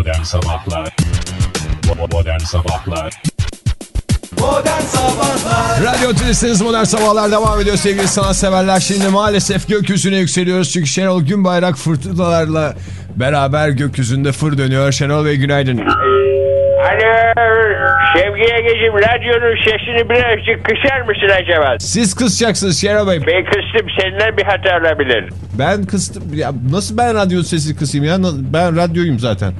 Modern Sabahlar Modern Sabahlar Modern Sabahlar Radyo Tülesi'niz Modern Sabahlar devam ediyor sevgili sanatseverler. Şimdi maalesef gökyüzüne yükseliyoruz çünkü Şenol Günbayrak fırtınalarla beraber gökyüzünde fır dönüyor. Şenol Bey günaydın. Alo Sevgi Ege'cim radyonun sesini birazcık kısar mısın acaba? Siz kısacaksınız Şenol Bey. Ben kıstım senden bir hata olabilir. Ben kıstım. Ya nasıl ben radyo sesi kısayım ya? Ben radyoyum zaten.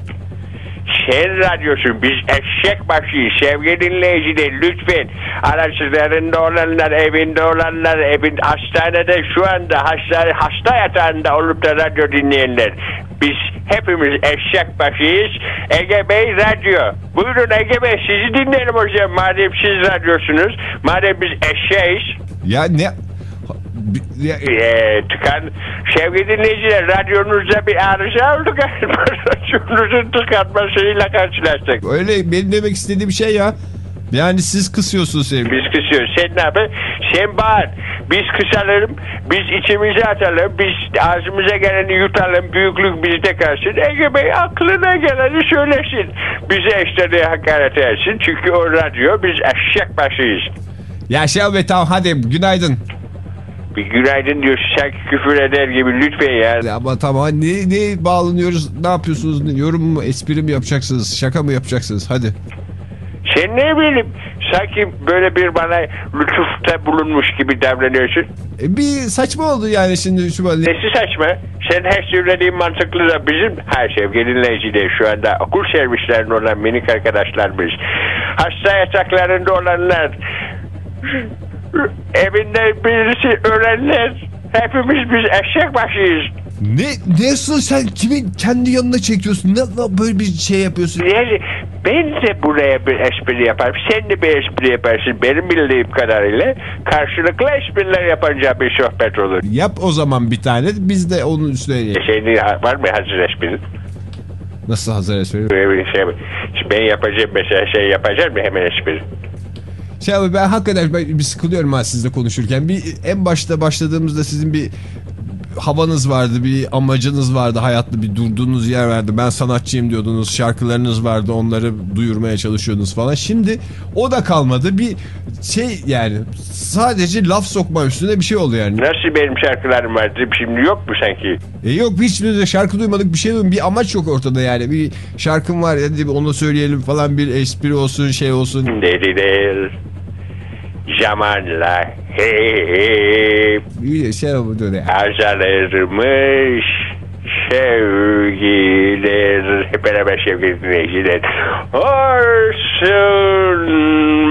Sen radyosun biz eşek başıyız. Sevgili dinleyiciler lütfen. Araçlarında olanlar evinde olanlar evin hastanede şu anda hasta, hasta yatağında olup da radyo dinleyenler. Biz hepimiz eşek başıyız. Ege Bey radyo. Buyurun Ege Bey sizi dinleyelim hocam. Madem siz radyosunuz madem biz eşeğiz. Ya ne? Ee, tıkan sevgili dinleyiciler radyonuzda bir arıza oldu galiba radyonuzun tıkanmasıyla karşılaştık öyle benim demek istediğim şey ya. Yani siz kısıyorsunuz sevgili. Biz kısıyoruz. Sen ne yapıyorsun? Sen bağır. Biz kısalım. Biz içimize atalım. Biz ağzımıza geleni yutalım. Büyüklük bizde kalsın. Ege Bey aklına geleni söylesin. Bize eşleri hakaret etsin. Çünkü o radyo biz eşek başıyız. Ya Şenol Bey tamam hadi günaydın. Bir günaydın diyor. Sanki küfür eder gibi lütfen ya. Ya Ama tamam ne, ne bağlanıyoruz ne yapıyorsunuz yorum mu espri mi yapacaksınız şaka mı yapacaksınız hadi. Sen ne bileyim sanki böyle bir bana lütufta bulunmuş gibi davranıyorsun. E, bir saçma oldu yani şimdi şu böyle. Nesi saçma? Sen her söylediğin mantıklı da bizim her sevgili dinleyiciler şu anda okul servislerinde olan minik arkadaşlarımız. Hasta yataklarında olanlar. Evinde birisi ölenler. Hepimiz biz eşek başıyız. Ne nasıl sen kimin kendi yanına çekiyorsun? Ne, ne böyle bir şey yapıyorsun? Yani ben de buraya bir espri yaparım. Sen de bir espri yaparsın. Benim bildiğim kadarıyla karşılıklı espriler yapınca bir sohbet olur. Yap o zaman bir tane biz de onun üstüne E Senin var mı hazır esprin? Nasıl hazır espri? Böyle bir şey. Şimdi ben yapacağım mesela şey yapacağım mı hemen espri? Şey abi ben hakikaten ben bir sıkılıyorum ha sizle konuşurken. Bir en başta başladığımızda sizin bir havanız vardı, bir amacınız vardı, hayatta bir durduğunuz yer vardı. Ben sanatçıyım diyordunuz, şarkılarınız vardı, onları duyurmaya çalışıyordunuz falan. Şimdi o da kalmadı. Bir şey yani sadece laf sokma üstüne bir şey oldu yani. Nasıl benim şarkılarım vardı şimdi yok mu sanki? E yok hiç de şarkı duymadık bir şey duymadık. Bir amaç yok ortada yani. Bir şarkım var hadi onu söyleyelim falan bir espri olsun şey olsun. Dediler zamanla hep şey oldu ne? azalırmış sevgiler hep beraber sevgili dinleyiciler olsun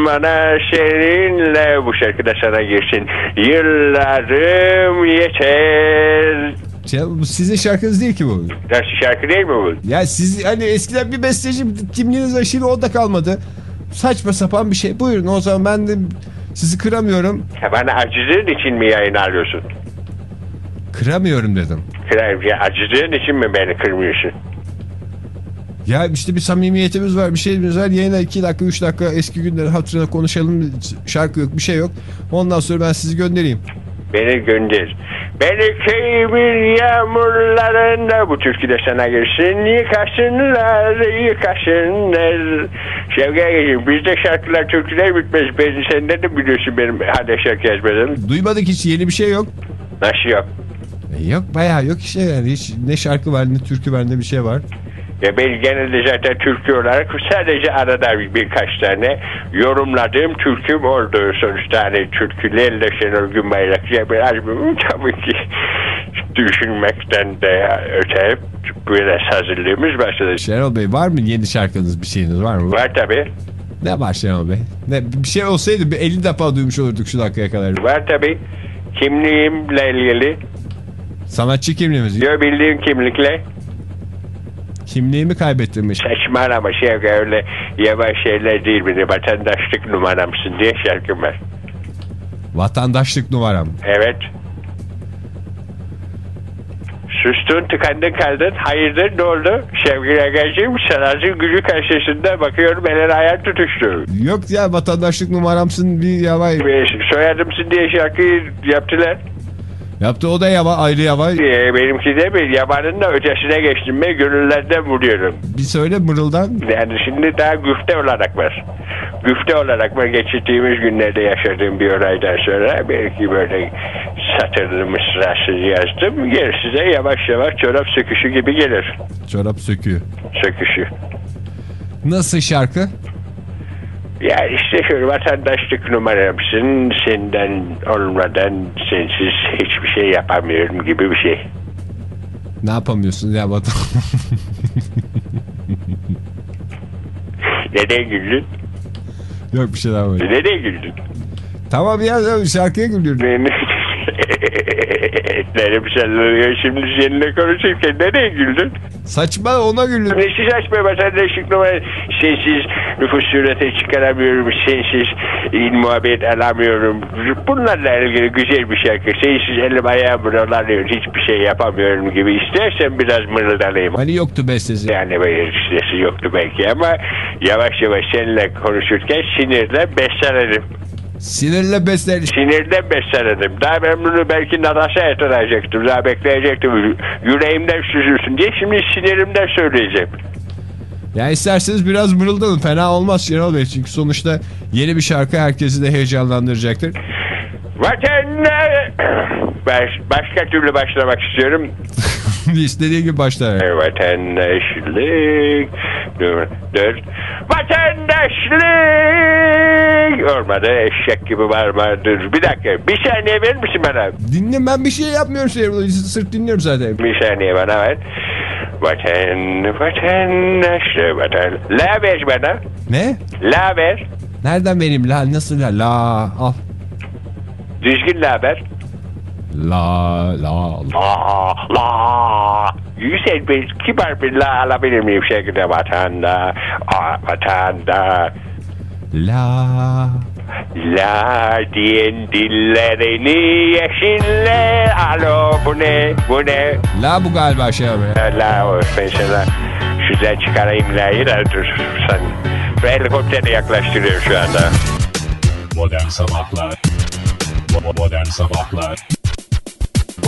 bana seninle bu şarkı da sana girsin yıllarım yeter Şey, bu sizin şarkınız değil ki bu. Nasıl şarkı değil mi bu? Ya siz hani eskiden bir besteci kimliğiniz şimdi o da kalmadı. Saçma sapan bir şey. Buyurun o zaman ben de sizi kıramıyorum. Ya Bana acıdığın için mi yayın alıyorsun? Kıramıyorum dedim. Kırar- Ya acıdığın için mi beni kırmıyorsun? Ya işte bir samimiyetimiz var bir şeyimiz var. Yayına 2 dakika 3 dakika eski günleri hatırına konuşalım. Şarkı yok bir şey yok. Ondan sonra ben sizi göndereyim. Beni gönder. Beni köyümün yağmurlarında bu türkü de sana girsin. Yıkasınlar, yıkasınlar. Şevki Ege'ciğim bizde şarkılar, türküler bitmez. Ben, sen de biliyorsun benim hala şarkı yazmadım. Duymadık hiç yeni bir şey yok. Nasıl yok? E yok bayağı yok işte yani. Hiç ne şarkı var ne türkü var ne bir şey var. Ya ben genelde zaten türkü olarak sadece arada bir, birkaç tane yorumladığım türküm oldu. Sonuçta hani türkülerle Şenol Günbayrak bir albümüm tabii ki düşünmekten de öte biraz hazırlığımız başladı. Şenol Bey var mı yeni şarkınız bir şeyiniz var mı? Var tabii. Ne var Şenol Bey? Ne, bir şey olsaydı bir 50 defa duymuş olurduk şu dakikaya kadar. Var tabii. Kimliğimle ilgili. Sanatçı kimliğimiz. Diyor bildiğim kimlikle. Kimliğimi kaybettirmiş. Saçmalama şey öyle yavaş şeyler değil de vatandaşlık numaramsın diye şarkım var. Vatandaşlık numaram. Evet. Sustun tıkandın kaldın. Hayırdır ne oldu? Sevgili Agacığım sanatın gücü karşısında bakıyorum eller ayar tutuştu. Yok ya vatandaşlık numaramsın bir yavay. Soyadımsın diye şarkıyı yaptılar. Yaptı o da yava ayrı yava. Ee, benimki de bir yabanın da ötesine geçtim ve gönüllerden vuruyorum. Bir söyle mırıldan. Yani şimdi daha güfte olarak var. Güfte olarak var geçirdiğimiz günlerde yaşadığım bir olaydan sonra belki böyle satırlı mısrasız yazdım. Gerisi de yavaş yavaş çorap söküşü gibi gelir. Çorap söküyor. Söküşü. Nasıl şarkı? Ya işte şöyle vatandaşlık numaramsın senden olmadan sensiz hiçbir şey yapamıyorum gibi bir şey. Ne yapamıyorsun ya vatan? Neden güldün? Yok bir şey daha böyle. Neden güldün? Tamam ya ya şarkıya gülüyorum. Etlerim sallanıyor şimdi seninle konuşurken nereye güldün? Saçma ona gülüyorum. Nesi saçma? Vatandaşlık numara sensiz nüfus surete çıkaramıyorum. Sensiz il muhabbet alamıyorum. Bunlarla ilgili güzel bir şarkı. Sensiz elim ayağım buralanıyor hiçbir şey yapamıyorum gibi. İstersen biraz mırıldanayım. Hani yoktu bestesi. yani böyle sesi yoktu belki ama yavaş yavaş seninle konuşurken sinirle beslenirim Sinirle besler. sinirden beslenirim daha ben bunu belki nadasa yatıracaktım daha bekleyecektim yüreğimden süzülsün diye şimdi sinirimden söyleyeceğim Ya isterseniz biraz mırıldanın. Fena olmaz Şenol Bey. Çünkü sonuçta yeni bir şarkı herkesi de heyecanlandıracaktır. Vatandaş... Baş, başka türlü başlamak istiyorum. İstediği gibi başlar. Vatandaşlık... Dur. Vatandaşlık... Olmadı eşek gibi varmadır. Bir dakika bir saniye verir misin bana? Dinle ben bir şey yapmıyorum Bey. Sırt dinliyorum zaten. Bir saniye bana ver. Vatan, vatandaşlık, vatan... La ver bana. Ne? La ver. Nereden vereyim la? Nasıl la? La al. Düzgün la ver. La la la. La la. Güzel bir kibar bir la alabilir miyim şekilde vatanda? Aa, vatanda. La. La diyen dillerini yeşille. Alo bu ne? Bu ne? La bu galiba Şenol Bey. La o sana şuradan çıkarayım la'yı da dur sen. Ben helikoptere yaklaştırıyorum şu anda. Modern Sabahlar Modern Sabahlar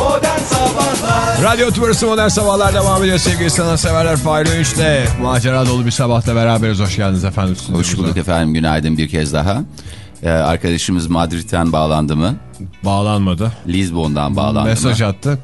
Modern Sabahlar Radyo Tümrüsü Modern Sabahlar devam ediyor sevgili sanatseverler. Fahri Üç'te macera dolu bir sabahta beraberiz. Hoş geldiniz efendim. Hoş bulduk efendim. Günaydın bir kez daha. Ee, arkadaşımız Madrid'den bağlandı mı? Bağlanmadı. Lisbon'dan bağlandı Mesaj mı? attı.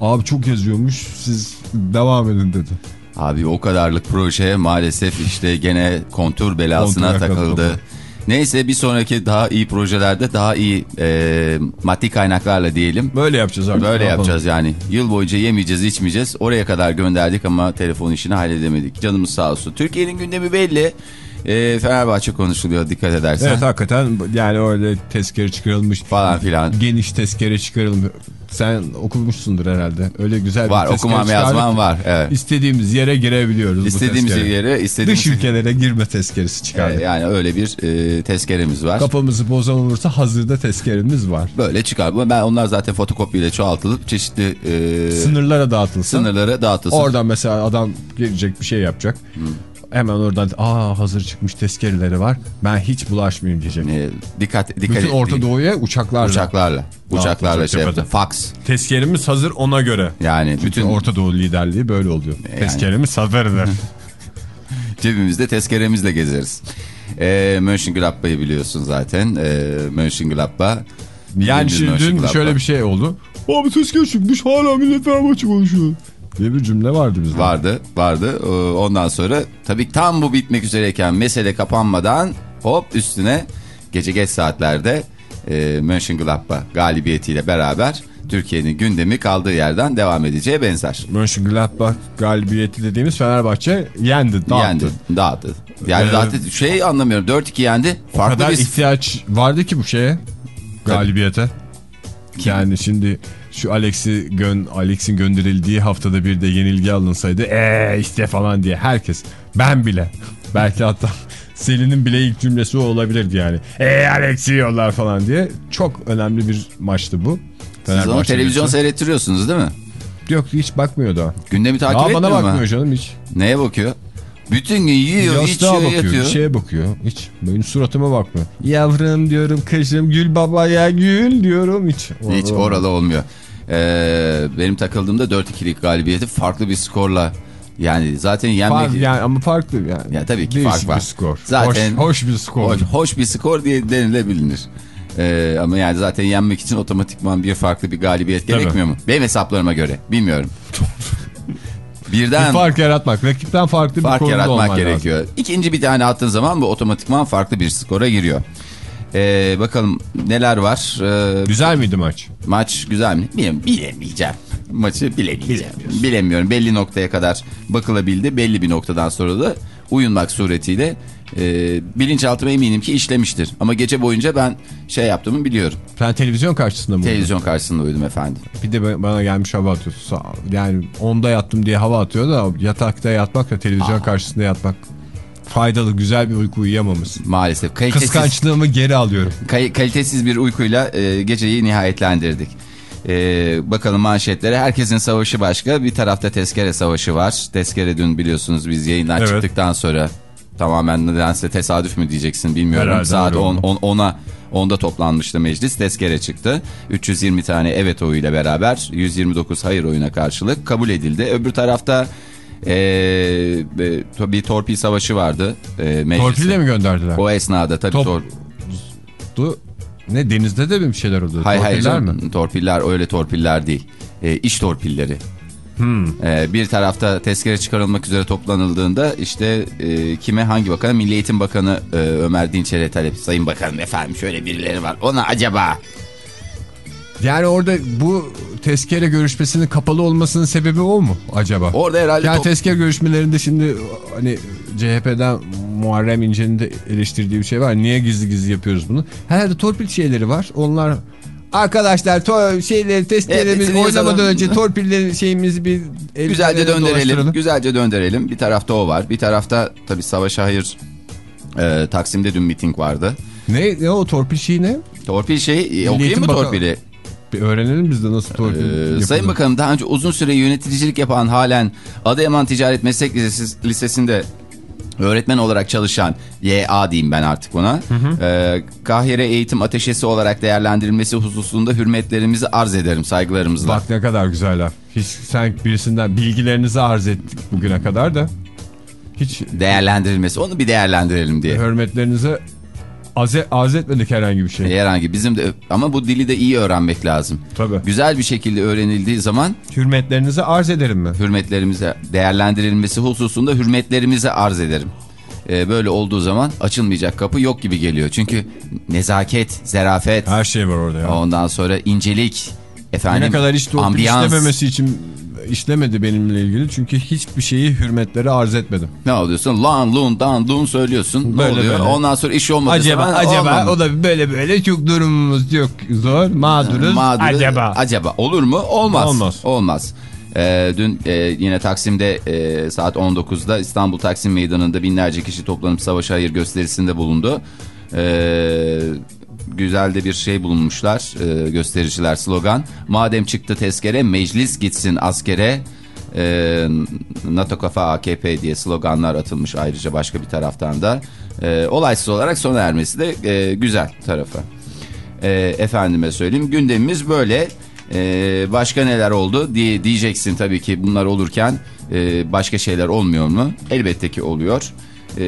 Abi çok yazıyormuş siz devam edin dedi. Abi o kadarlık proje maalesef işte gene kontur belasına Kontura takıldı. takıldı. Neyse bir sonraki daha iyi projelerde daha iyi e, maddi kaynaklarla diyelim. Böyle yapacağız artık. Böyle yapacağız yani. Yıl boyunca yemeyeceğiz, içmeyeceğiz. Oraya kadar gönderdik ama telefon işini halledemedik. Canımız sağ olsun. Türkiye'nin gündemi belli. E, Fenerbahçe konuşuluyor dikkat edersen. Evet hakikaten yani öyle tezkere çıkarılmış. Falan filan. Geniş tezkere çıkarılmış. Sen okumuşsundur herhalde. Öyle güzel Var bir tezkere okumam yazmam var. Evet. İstediğimiz yere girebiliyoruz. bu İstediğimiz yere istediğimiz Dış ülkelere girme tezkeresi çıkardık. E, yani öyle bir e, tezkeremiz var. Kafamızı bozan olursa hazırda tezkeremiz var. Böyle çıkar. Ben onlar zaten fotokopiyle çoğaltılıp çeşitli e, Sınırlara dağıtılsın. sınırlara dağıtılsın. Oradan mesela adam gelecek bir şey yapacak. Hemen oradan aa hazır çıkmış tezkereleri var. Ben hiç bulaşmayayım diyecek. E, dikkat dikkat Bütün Orta Doğu'ya uçaklarla. uçaklarla uçaklarla şey yaptı. Fax. Tezkeremiz hazır ona göre. Yani Bütün bütün Orta Doğu liderliği böyle oluyor. Tezkeremiz hazırdır. cebimizde tezkeremizle gezeriz. E, Mönchengladbach'ı biliyorsun zaten. E, Mönchengladbach. yani şimdi dün şöyle bir şey oldu. Abi tezkere çıkmış hala millet Fenerbahçe konuşuyor. Diye bir cümle vardı bizde. Vardı, vardı. Ee, Ondan sonra tabii tam bu bitmek üzereyken mesele kapanmadan hop üstüne gece geç saatlerde e, Mönchengladbach galibiyetiyle beraber Türkiye'nin gündemi kaldığı yerden devam edeceği benzer. Mönchengladbach galibiyeti dediğimiz Fenerbahçe yendi, dağıttı. Yendi, dağıttı. Yani Ee, zaten şey anlamıyorum 4-2 yendi. O Farklı kadar bir... ihtiyaç vardı ki bu şeye. Galibiyete. Yani şimdi şu Alex'i gön Alex'in gönderildiği haftada bir de yenilgi alınsaydı eee işte falan diye herkes ben bile belki hatta Selin'in bile ilk cümlesi o olabilirdi yani. Eee Alex'i yiyorlar falan diye. Çok önemli bir maçtı bu. Siz onu televizyon için. seyrettiriyorsunuz değil mi? Yok hiç bakmıyordu o. Gündemi takip Daha etmiyor bana mu? bakmıyor canım hiç. Neye bakıyor? Bütün gün yiyor, Yastığa içiyor, bakıyor, yatıyor. bir şeye bakıyor. Hiç benim suratıma bakmıyor. Yavrum diyorum kızım gül baba ya gül diyorum hiç. Hiç Or- oralı olmuyor. Ee, benim takıldığımda 4-2'lik galibiyeti farklı bir skorla yani zaten yenmek... Fark, yani ama farklı yani. Ya tabii ki Değişik fark var. bir skor. Zaten- hoş, hoş bir skor. Hoş, hoş bir skor diye denilebilir. Ee, ama yani zaten yenmek için otomatikman bir farklı bir galibiyet Tabii. gerekmiyor mu? Benim hesaplarıma göre. Bilmiyorum. Birden Bir fark yaratmak. Rakipten farklı bir fark konumda yaratmak olman lazım. gerekiyor. İkinci bir tane attığın zaman bu otomatikman farklı bir skora giriyor. Ee, bakalım neler var. Ee, Güzel miydi maç? maç güzel mi? Bilmiyorum, bilemeyeceğim. Maçı bilemeyeceğim. Bilemiyorum. Belli noktaya kadar bakılabildi. Belli bir noktadan sonra da uyunmak suretiyle e, bilinçaltıma eminim ki işlemiştir. Ama gece boyunca ben şey yaptığımı biliyorum. Sen televizyon karşısında mı? Televizyon karşısında uyudum efendim. Bir de ba- bana gelmiş hava atıyorsun. Yani onda yattım diye hava atıyor da yatakta yatmakla televizyon karşısında yatmak faydalı güzel bir uyku uyuyamamışsın. Maalesef. Kalitesiz, Kıskançlığımı geri alıyorum. kay- kalitesiz bir uykuyla e, geceyi nihayetlendirdik. E, bakalım manşetlere. Herkesin savaşı başka. Bir tarafta tezkere savaşı var. Tezkere dün biliyorsunuz biz yayından Evet. çıktıktan sonra tamamen nedense tesadüf mü diyeceksin bilmiyorum. Herhalde Saat öyle 10, oldu. 10, 10'a 10'da toplanmıştı meclis. Tezkere çıktı. 320 tane evet oyuyla beraber 129 hayır oyuna karşılık kabul edildi. Öbür tarafta e, bir torpil savaşı vardı. E. Torpille mi gönderdiler? O esnada tabii Top- tor Du- Ne denizde de bir şeyler oluyor? Hayır hayır Torpiller canım, mi? torpiller öyle torpiller değil. E, iş torpilleri. Hmm. E, bir tarafta tezkere çıkarılmak üzere toplanıldığında işte e, kime hangi bakana Milli Eğitim Bakanı e, Ömer Dinçer'e talep. Sayın Bakanım efendim şöyle birileri var ona acaba Yani orada bu tezkere görüşmesinin kapalı olmasının sebebi o mu acaba? orada herhalde yani tezkere görüşmelerinde şimdi hani CHP'den Muharrem İnce'nin de eleştirdiği bir şey var. Niye gizli gizli yapıyoruz bunu? Herhalde torpil şeyleri var. Onlar Arkadaşlar to şeyleri tezkeremizi hepsini oynamadan yazalım. önce torpilleri şeyimizi bir güzelce döndürelim. Güzelce döndürelim. Bir tarafta o var. Bir tarafta tabii Savaş'a hayır e, Taksim'de dün miting vardı. Ne, ne o torpil şeyi ne? Torpil şey e, okuyayım mı torpili? Bir öğrenelim biz de nasıl torpil Ee, yapılıyor. Sayın Bakanım daha önce uzun süre yöneticilik yapan halen Adıyaman Ticaret Meslek Lisesi, Lisesi'nde öğretmen olarak çalışan YA diyeyim ben artık buna. Ee, Kahire Eğitim Ateşesi olarak değerlendirilmesi hususunda hürmetlerimizi arz ederim saygılarımızla. Bak ne kadar güzel laf. Hiç sen birisinden bilgilerinizi arz ettik bugüne kadar da. Hiç Değerlendirilmesi onu bir değerlendirelim diye. hürmetlerinize az, arz etmedik herhangi bir şey. Herhangi bizim de ama bu dili de iyi öğrenmek lazım. Tabii. Güzel bir şekilde öğrenildiği zaman Hürmetlerinizi arz ederim mi? hürmetlerimize değerlendirilmesi hususunda hürmetlerimizi arz ederim. Ee, böyle olduğu zaman açılmayacak kapı yok gibi geliyor. Çünkü nezaket, zerafet, Her şey var orada ya. ondan sonra incelik, efendim ne kadar hiç ambiyans. işlememesi için işlemedi benimle ilgili. Çünkü hiçbir şeyi hürmetleri arz etmedim. Ne oluyorsun? Lan, lun, dan, dun söylüyorsun. Ne Böyle oluyor? böyle. Ondan sonra iş olmadı. Acaba zaman acaba olmadı. o da böyle böyle çok durumumuz yok zor mağduruz. Mağduruz. Acaba. Acaba olur mu? Olmaz. Olmaz. Olmaz. Ee, dün e, yine Taksim'de e, saat 19'da İstanbul Taksim Meydanı'nda binlerce kişi toplanıp savaşa hayır gösterisinde bulundu. Ee, güzel de bir şey bulunmuşlar e, göstericiler slogan. Madem çıktı tezkere meclis gitsin askere. E, NATO kafa AKP diye sloganlar atılmış ayrıca başka bir taraftan da. E, olaysız olarak sona ermesi de e, güzel tarafı. E, efendime söyleyeyim gündemimiz böyle. E, başka neler oldu diye diyeceksin tabii ki bunlar olurken e, başka şeyler olmuyor mu? Elbette ki oluyor. E,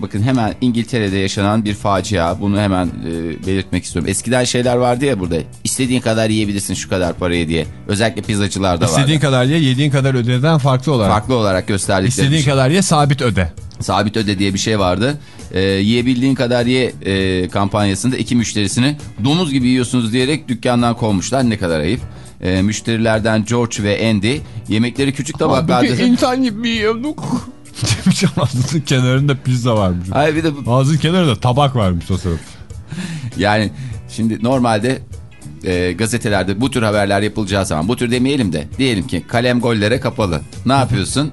bakın hemen İngiltere'de yaşanan bir facia bunu hemen e, belirtmek istiyorum. Eskiden şeyler vardı ya burada istediğin kadar yiyebilirsin şu kadar parayı diye. Özellikle pizzacılarda vardı. İstediğin kadar ye yediğin kadar ödeden farklı olarak. Farklı olarak gösterdikleri İstediğin şey. kadar ye sabit öde. Sabit öde diye bir şey vardı. Ee, yiyebildiğin kadar ye e, kampanyasında iki müşterisini domuz gibi yiyorsunuz diyerek dükkandan kovmuşlar. Ne kadar ayıp. Ee, müşterilerden George ve Andy yemekleri küçük tabaklarda... insan gibi yiyorduk. Demiş ağzının kenarında pizza varmış. Hayır bir de bu- Ağzının kenarında tabak varmış o sırada. yani şimdi normalde e, gazetelerde bu tür haberler yapılacağı zaman bu tür demeyelim de diyelim ki kalem gollere kapalı. Ne yapıyorsun?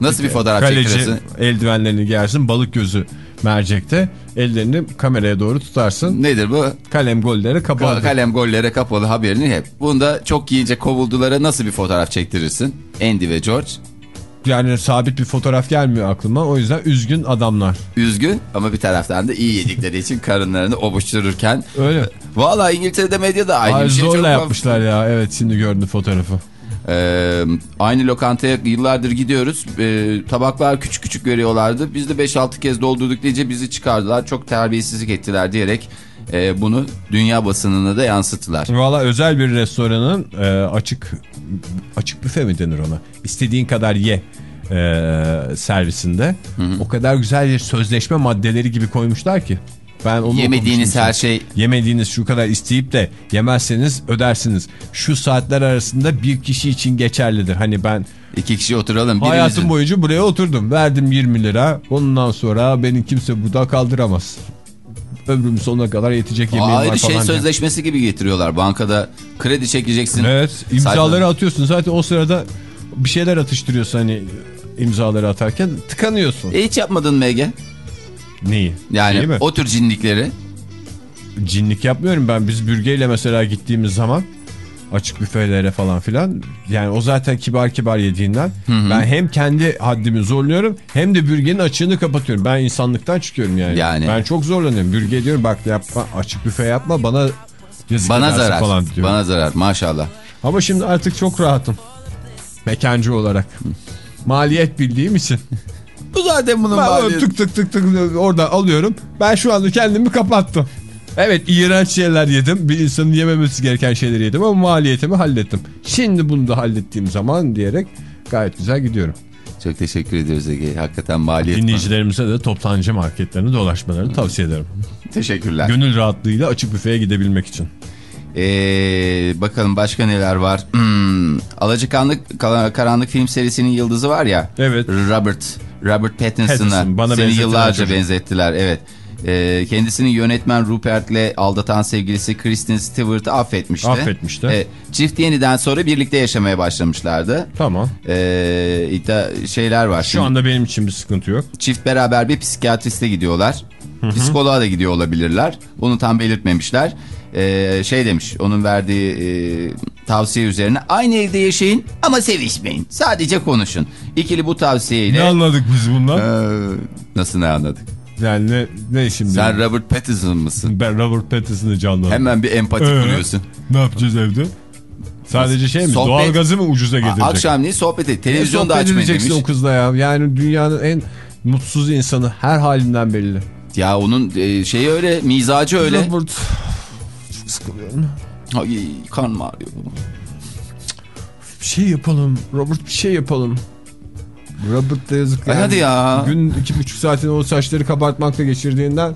Nasıl bir fotoğraf Kaleci çektiriyorsun? eldivenlerini giyersin balık gözü mercekte ellerini kameraya doğru tutarsın. Nedir bu? Kalem golleri kapalı. Kalem gollere kapalı haberini hep. Bunda çok giyince kovuldulara nasıl bir fotoğraf çektirirsin? Andy ve George. Yani sabit bir fotoğraf gelmiyor aklıma. O yüzden üzgün adamlar. Üzgün ama bir taraftan da iyi yedikleri için karınlarını obuştururken. Öyle. Valla İngiltere'de medyada aynı Ay, bir şey. zorla çok yapmışlar ya. Evet şimdi gördüm fotoğrafı. Ee, aynı lokantaya yıllardır gidiyoruz. Ee, tabaklar küçük küçük veriyorlardı. Biz de 5-6 kez doldurduk diyece bizi çıkardılar. Çok terbiyesizlik ettiler diyerek e, bunu dünya basınına da yansıttılar. Valla özel bir restoranın e, açık açık büfe mi denir ona? İstediğin kadar ye e, servisinde. O kadar güzel bir sözleşme maddeleri gibi koymuşlar ki. Ben onu Yemediğiniz her şey Yemediğiniz şu kadar isteyip de yemezseniz ödersiniz. Şu saatler arasında bir kişi için geçerlidir. Hani ben iki kişi oturalım. birimizin- hayatım boyunca buraya oturdum. Verdim 20 lira. Ondan sonra beni kimse burada kaldıramaz. Ömrümün sonuna kadar yetecek yemeğim var Ayrı falan. şey diye. sözleşmesi gibi getiriyorlar. Bankada kredi çekeceksin. Evet imzaları Saçma. atıyorsun. Zaten o sırada bir şeyler atıştırıyorsun hani imzaları atarken tıkanıyorsun. E hiç yapmadın mı Ege? Neyi? Yani o tür cinlikleri. Cinlik yapmıyorum ben. Biz bürgeyle mesela gittiğimiz zaman açık büfelere falan filan. Yani o zaten kibar kibar yediğinden. Ben hem kendi haddimi zorluyorum hem de bürgenin açığını kapatıyorum. Ben insanlıktan çıkıyorum yani. Yani. Ben çok zorlanıyorum. Bürge diyor bak yapma açık büfe yapma bana yazık Bana zarar. falan diyor. Bana zarar maşallah. Ama şimdi artık çok rahatım. Mekancı olarak. Maliyet bildiğim için. Bu zaten bunun Ben maliyeti. tık tık tık tık orada alıyorum. Ben şu anda kendimi kapattım. Evet iğrenç şeyler yedim. Bir insanın yememesi gereken şeyleri yedim ama maliyetimi hallettim. Şimdi bunu da hallettiğim zaman diyerek gayet güzel gidiyorum. Çok teşekkür ediyoruz Ege. Hakikaten maliyet. Dinleyicilerimize de toptancı marketlerini dolaşmalarını tavsiye ederim. Teşekkürler. Gönül rahatlığıyla açık büfeye gidebilmek için. Ee, bakalım başka neler var. Hmm, Alacakaranlık Kala- Karanlık film serisinin yıldızı var ya. Evet. Robert. Robert Pattinson'a Pattinson, bana seni yıllarca çocuğu. benzettiler. Evet. Ee, kendisini yönetmen Rupert'le aldatan sevgilisi Kristen Stewart'ı affetmişti. Affetmişti. Ee, çift yeniden sonra birlikte yaşamaya başlamışlardı. Tamam. Ee, iddia şeyler var. Şu Şimdi anda benim için bir sıkıntı yok. Çift beraber bir psikiyatriste gidiyorlar. Psikoloğa da gidiyor olabilirler. Bunu tam belirtmemişler. Ee, şey demiş onun verdiği e, tavsiye üzerine aynı evde yaşayın ama sevişmeyin. Sadece konuşun. İkili bu tavsiyeyle. Ne anladık biz bundan? Ee, nasıl ne anladık? Yani ne, ne şimdi? Sen Robert Pattinson mısın? Ben Robert Pattinson'ı canlandım. Hemen bir empati Ee, kuruyorsun. Ne yapacağız evde? Sadece şey mi? Sohbet- Doğalgazı mı ucuza getirecek? Akşamleyin sohbet et. Ne Televizyon da sohbet açmayın demiş. o kızla ya. Yani dünyanın en mutsuz insanı her halinden belli. Ya onun e, şeyi öyle, mizacı öyle. Robert. Çok sıkılıyorum. Ay, kan ağrıyor. Bir şey yapalım. Robert bir şey yapalım. Robert da yazık. Ay hadi ya. Gün iki buçuk saatini o saçları kabartmakla geçirdiğinden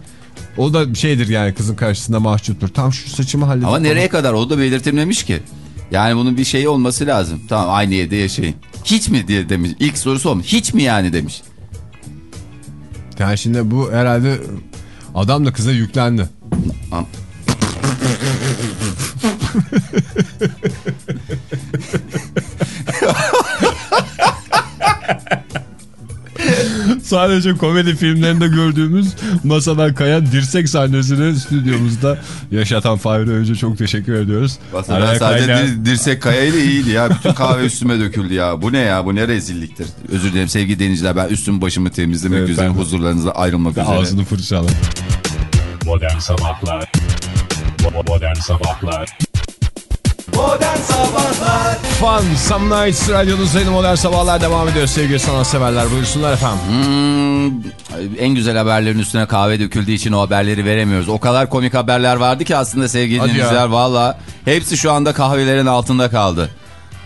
o da şeydir yani kızın karşısında mahcuptur. Tam şu saçımı halledip. Ama nereye kadar o da belirtilmemiş ki. Yani bunun bir şeyi olması lazım. Tamam aynı evde yaşayın. Hiç mi diye demiş. İlk sorusu olmuş. Hiç mi yani demiş. Yani şimdi bu herhalde adam da kıza yüklendi. Sadece komedi filmlerinde gördüğümüz masadan kayan dirsek sahnesini stüdyomuzda yaşatan Fahri Önce çok teşekkür ediyoruz. Araya sadece kaynayan- dir- dirsek kayayla iyiydi ya. Bütün kahve üstüme döküldü ya. Bu ne ya? Bu ne rezilliktir. Özür dilerim sevgili denizciler. Ben üstümü başımı temizlemek Evet, üzere ben huzurlarınızda ayrılmak üzere. Ağzını fırçala. Modern Sabahlar Modern Sabahlar Modern Sabahlar Fun Some Nights modern sabahlar devam ediyor sevgili sanatseverler buyursunlar efendim. Hmm, en güzel haberlerin üstüne kahve döküldüğü için o haberleri veremiyoruz. O kadar komik haberler vardı ki aslında sevgili dinleyiciler valla hepsi şu anda kahvelerin altında kaldı.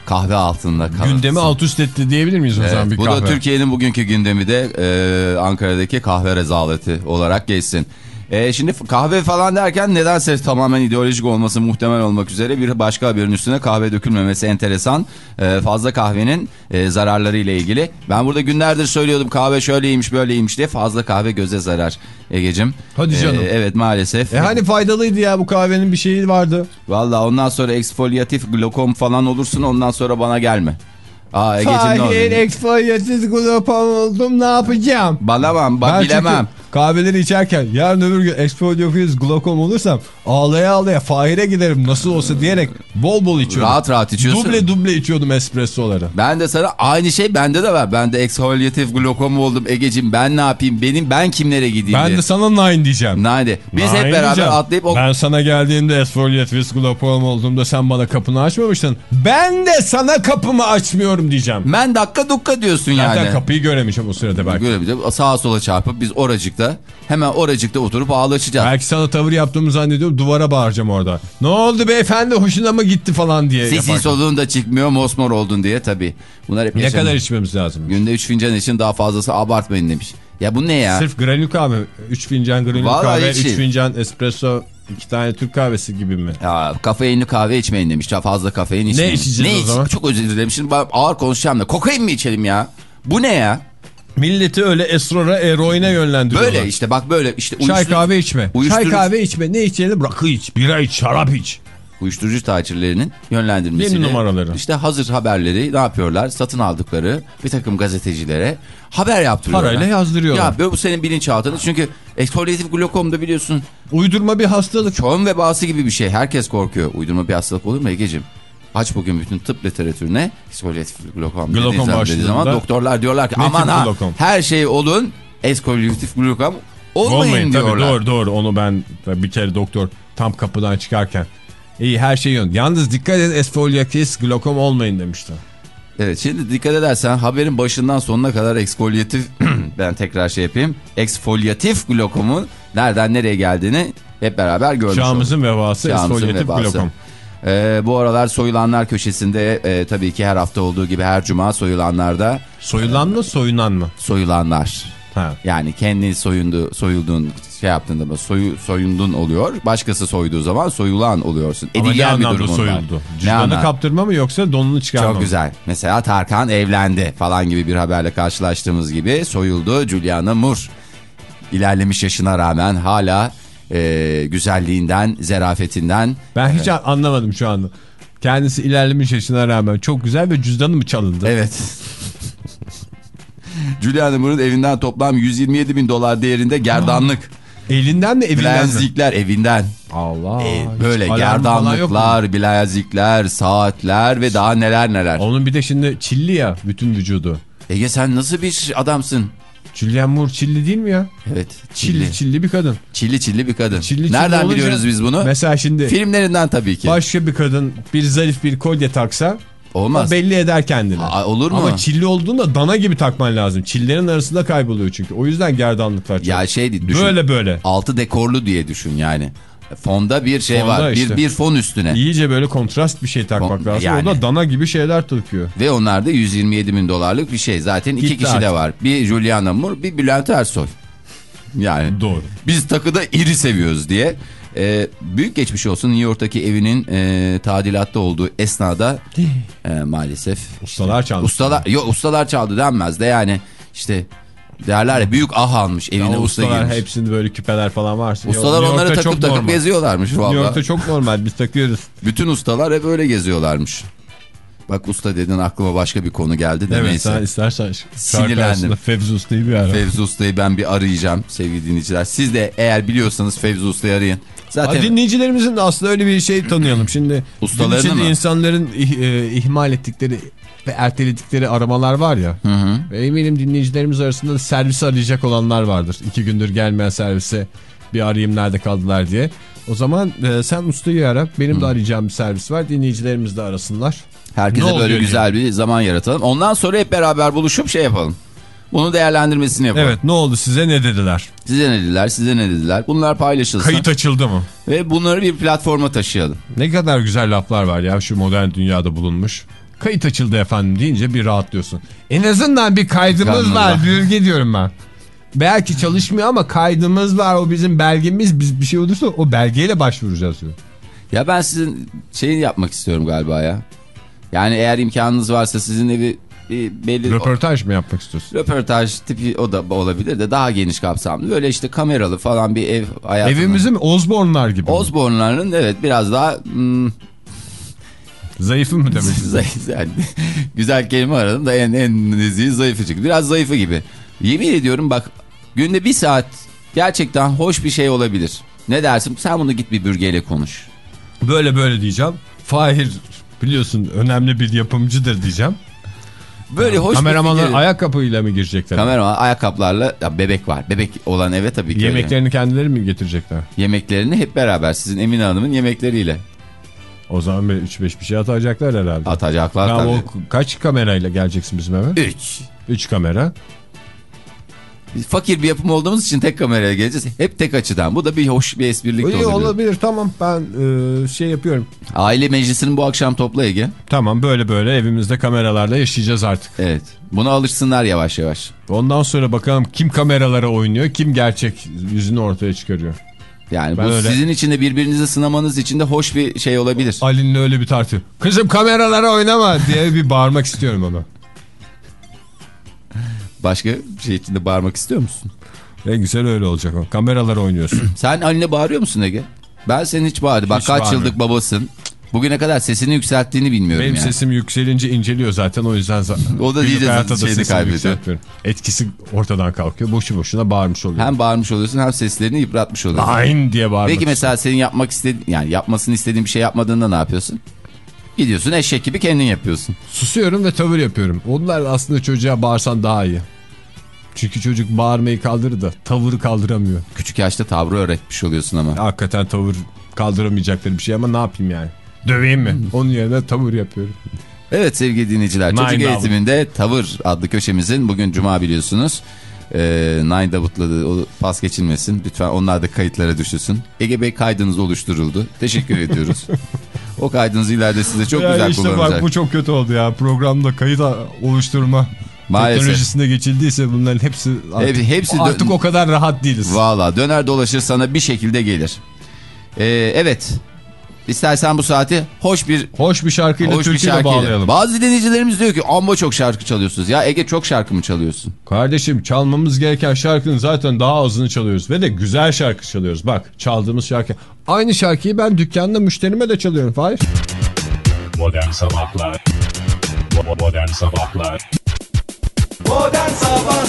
Kahve altında kaldı. Gündemi alt üst etti diyebilir miyiz o Evet, zaman bir bu kahve? da Türkiye'nin bugünkü gündemi de e, Ankara'daki kahve rezaleti olarak geçsin. E, şimdi kahve falan derken nedense tamamen ideolojik olması muhtemel olmak üzere bir başka haberin üstüne kahve dökülmemesi enteresan. E, fazla kahvenin e, zararları ile ilgili. Ben burada günlerdir söylüyordum kahve şöyleymiş böyleymiş diye fazla kahve göze zarar Egecim. Hadi canım. evet maalesef. E hani faydalıydı ya bu kahvenin bir şeyi vardı. Valla ondan sonra eksfolyatif glokom falan olursun ondan sonra bana gelme. Aa oldu? eksfolyatif glopon oldum ne yapacağım? Balamam, ba- Ben bilemem. Kahveleri içerken yarın öbür gün ekspodyofiliz glokom olursam ağlaya ağlaya Fahir'e giderim nasıl olsa diyerek bol bol içiyordum. Rahat rahat içiyorsun. Duble duble içiyordum espressoları. Ben de sana aynı şey bende de var. Ben de eksfolyatif glokom oldum Ege'cim. Ben ne yapayım? Benim ben kimlere gideyim Ben diye. de sana nine diyeceğim. Nerede? Biz Nine hep beraber diyeceğim. atlayıp o... Ben sana geldiğimde esfolyatif glokom olduğumda sen bana kapını açmamıştın. Ben de sana kapımı açmıyorum diyeceğim. Ben dakika dukka diyorsun Zaten yani. kapıyı göremişim o sırada belki. De sağa sola çarpıp biz oracıkta hemen oracıkta oturup ağlaşacağız. Belki sana tavır yaptığımı zannediyorum duvara bağıracağım orada. Ne oldu beyefendi hoşuna mı gitti falan diye. Sesin soluğun da çıkmıyor mosmor oldun diye tabii. Bunlar hep Ne yaşanıyor. kadar içmemiz lazım? Günde 3 fincan için daha fazlası abartmayın demiş. Ya bu ne ya? Sırf granül kahve. 3 fincan granül Vallahi kahve, hiç 3 iyi. fincan espresso, 2 tane Türk kahvesi gibi mi? Ya kafeinli kahve içmeyin demiş. Fazla kafein içmeyin. içeceğiz o iç- zaman? Çok özür dilerim. Şimdi ağır konuşacağım da. Kokain mi içelim ya? Bu ne ya? Milleti öyle esrora, eroine yönlendiriyorlar. Böyle işte bak böyle işte Çay uyuşturucu, kahve içme. uyuşturucu- Çay kahve içme. Ne içelim? Rakı iç, bira iç, şarap iç. uyuşturucu tacirlerinin yönlendirmesiyle. Yeni numaraları. İşte hazır haberleri ne yapıyorlar? Satın aldıkları bir takım gazetecilere haber yaptırıyorlar. Parayla yazdırıyorlar. Ya böyle bu senin bilinçaltında çünkü eksfolyatif glokomda biliyorsun Uydurma bir hastalık. çoğun vebası gibi bir şey. Herkes korkuyor. Uydurma bir hastalık olur mu Ege'ciğim? Aç bugün bütün tıp literatürüne eksfolyatif glokom, Glokom zaman- dediği zaman doktorlar diyorlar ki aman ha glokom? her şey olun eksfolyatif glokom olmayın, Olmayın tabii diyorlar. doğru doğru onu ben bir kere doktor tam kapıdan çıkarken iyi her şey yön. Yalnız dikkat edin esfolyatis glokom olmayın demişti. Evet şimdi dikkat edersen haberin başından sonuna kadar eksfolyatif ben tekrar şey yapayım. Eksfolyatif glokomun nereden nereye geldiğini hep beraber görmüş olduk. Çağımızın vebası esfolyatif vebası. glokom. Ee, bu aralar soyulanlar köşesinde e, tabii ki her hafta olduğu gibi her cuma soyulanlarda Soyulan mı soyunan mı? soyulanlar. Ha. Yani kendi soyundu, soyulduğun şey yaptığında soyu, soyundun oluyor. Başkası soyduğu zaman soyulan oluyorsun. Ama ne Edilen bir anlamda soyuldu? Ne Cüzdanı kaptırma mı yoksa donunu çıkarma Çok mı? güzel. Mesela Tarkan evlendi falan gibi bir haberle karşılaştığımız gibi soyuldu Juliana Moore. İlerlemiş yaşına rağmen hala e, güzelliğinden, zerafetinden Ben hiç anlamadım şu anda. Kendisi ilerlemiş yaşına rağmen çok güzel ve cüzdanı mı çalındı? Evet. Juliana Moore'un evinden toplam 127 bin dolar değerinde gerdanlık. Elinden mi evinden mi? Bilezikler evinden. Allah. E, böyle gerdanlıklar, bilezikler, saatler ve daha neler neler. Onun bir de şimdi çilli ya bütün vücudu. Ege sen nasıl bir adamsın? Julianne Moore çilli değil mi ya? Evet. Çilli Çilli. çilli bir kadın. Çilli çilli bir kadın. Çilli çilli Nereden olunca- biliyoruz biz bunu? Mesela şimdi Filmlerinden tabii ki. başka bir kadın bir zarif bir kolye taksa Olmaz. o belli eder kendini. Aa, olur mu? Ama çilli olduğunda dana gibi takman lazım. Çillerin arasında kayboluyor çünkü. O yüzden gerdanlıklar çok. ya şey düşün. böyle böyle. Altı dekorlu diye düşün yani. Fonda bir şey Fonda var. işte. Bir, bir fon üstüne. İyice böyle kontrast bir şey takmak Kon- lazım. yani. O da dana gibi şeyler takıyor. Ve onlar da 127 bin dolarlık bir şey. Zaten iki Gitti kişi de artık. var. Bir Juliana Moore, bir Bülent Ersoy. Yani Doğru. biz takıda iri seviyoruz diye. Ee, büyük geçmiş olsun New York'taki evinin e, tadilatta olduğu esnada e, maalesef. Ustalar çaldı. Ustalar, yok ustalar çaldı denmez de yani işte derler ya büyük ah almış evine Ya usta ustalar girmiş. hepsinde böyle küpeler falan varsa. Ustalar New onları takıp takıp normal. geziyorlarmış New valla. York'ta çok normal biz takıyoruz. Bütün ustalar hep öyle geziyorlarmış. Bak usta dedin aklıma başka bir konu geldi de Evet neyse. sen istersen Sinirlendim. Fevzi Usta'yı bir ara. Fevzi Usta'yı ben bir arayacağım sevgili dinleyiciler. Siz de eğer biliyorsanız Fevzi Usta'yı arayın. Zaten Ha, Dinleyicilerimizin de aslında öyle bir şey tanıyalım. Şimdi Ustalarını mı? insanların ih- e, ihmal ettikleri ve erteledikleri aramalar var ya. Ve eminim dinleyicilerimiz arasında da servis arayacak olanlar vardır. İki gündür gelmeyen servise bir arayayım nerede kaldılar diye. O zaman e, sen ustayı ara. Benim de arayacağım bir servis var. Dinleyicilerimiz de arasınlar. herkese Ne böyle güzel bir zaman yaratalım. Ondan sonra hep beraber buluşup şey yapalım. Bunu değerlendirmesini yapalım. Evet ne oldu size ne dediler? Size ne dediler, size ne dediler? Bunlar paylaşılsın. Kayıt açıldı mı? Ve bunları bir platforma taşıyalım. Ne kadar güzel laflar var ya şu modern dünyada bulunmuş. Kayıt açıldı efendim deyince bir rahatlıyorsun. En azından bir kaydımız var. Bürge diyorum ben. Belki çalışmıyor ama kaydımız var. O bizim belgemiz. Biz bir şey olursa o belgeyle başvuracağız diyor. Ya ben sizin şeyi yapmak istiyorum galiba ya. Yani eğer imkanınız varsa sizin evi bir belli... Röportaj mı yapmak istiyorsun? röportaj tipi o da olabilir de daha geniş kapsamlı. Böyle işte kameralı falan bir ev hayatını. Evimizi mi? Osborne'lar gibi. Osborne'ların evet biraz daha hmm, Zayıfı mı demek? zayıf yani güzel kelime aradım da en en nezihi zayıfı çıktı. Biraz zayıfı gibi. Yemin ediyorum bak günde bir saat Gerçekten hoş bir şey olabilir. Ne dersin? Sen bunu git bir bürgeyle konuş. Böyle böyle diyeceğim. Fahir biliyorsun önemli bir yapımcıdır diyeceğim. Böyle hoş Kameramanlar ayakkabıyla mı girecekler? Kameraman ayakkabılarla ya bebek var. Bebek olan eve tabii ki. öyle. Yemeklerini kendileri mi getirecekler? Yemeklerini hep beraber sizin Emine Hanım'ın yemekleriyle O zaman 3-5 bir şey atacaklar herhalde. atacaklar Ya tabii. o kaç kamerayla geleceksin bizim eve? 3. 3 kamera. Biz fakir bir yapım olduğumuz için tek kameraya geleceğiz. Hep tek açıdan. Bu da bir hoş bir esprilik İyi olabilir. olabilir tamam ben e, şey yapıyorum. Aile meclisini bu akşam topla Ege. Tamam böyle böyle evimizde kameralarla yaşayacağız artık. Evet. Buna alışsınlar yavaş yavaş. Ondan sonra bakalım kim kameralara oynuyor kim gerçek yüzünü ortaya çıkarıyor. Yani Ben bu öyle- sizin için de birbirinizi sınamanız için de hoş bir şey olabilir. Ali'nin öyle bir tartı. Kızım kameralara oynama diye bir bağırmak istiyorum ona. Başka bir şey için de bağırmak istiyor musun? En güzel öyle olacak o. Kameralara oynuyorsun. Sen Ali'ne bağırıyor musun Ege? Ben senin hiç bağırdım. Bak kaç bağırmıyorum. yıllık babasın. Bugüne kadar sesini yükselttiğini bilmiyorum Benim yani. sesim yükselince inceliyor zaten o yüzden. O da iyice şeyini kaybediyor. Etkisi ortadan kalkıyor. Boşu boşuna bağırmış oluyor. Hem bağırmış oluyorsun hem seslerini yıpratmış oluyorsun. Line diye bağırmak Peki mesela senin yapmak istediğin yani yapmasını istediğin bir şey yapmadığında ne yapıyorsun? Gidiyorsun eşek gibi kendin yapıyorsun. Susuyorum ve tavır yapıyorum. Onlar aslında çocuğa bağırsan daha iyi. Çünkü çocuk bağırmayı kaldırır da tavırı kaldıramıyor. Küçük yaşta tavrı öğretmiş oluyorsun ama. Hakikaten tavır kaldıramayacakları bir şey ama ne yapayım yani? Döveyim mi? Onun yerine tavır yapıyorum. Evet sevgili dinleyiciler Nine çocuk Davut. eğitiminde tavır adlı köşemizin bugün cuma biliyorsunuz. Ee, Nine Davut'la da pas geçilmesin. Lütfen onlar da kayıtlara düşürsün. Ege Bey kaydınız oluşturuldu. Teşekkür ediyoruz. O kaydınızı ileride size çok Ya güzel işte kullanacak. bak bu çok kötü oldu ya. Programda kayıt oluşturma Maalesef. teknolojisine geçildiyse bunların hepsi artık, Hep- hepsi artık o kadar rahat değiliz. Valla döner dolaşır sana bir şekilde gelir. Ee, evet. İstersen bu saati hoş bir Hoş bir şarkıyla hoş bir şarkıyla. bağlayalım. Bazı dinleyicilerimiz diyor ki amma çok şarkı çalıyorsunuz. Ya Ege çok şarkı mı çalıyorsun? Kardeşim çalmamız gereken şarkının zaten daha azını çalıyoruz. Ve de güzel şarkı çalıyoruz. Bak çaldığımız şarkı. Aynı şarkıyı ben dükkanda müşterime de çalıyorum. Fahir. Modern Sabahlar Modern Sabahlar Modern Sabahlar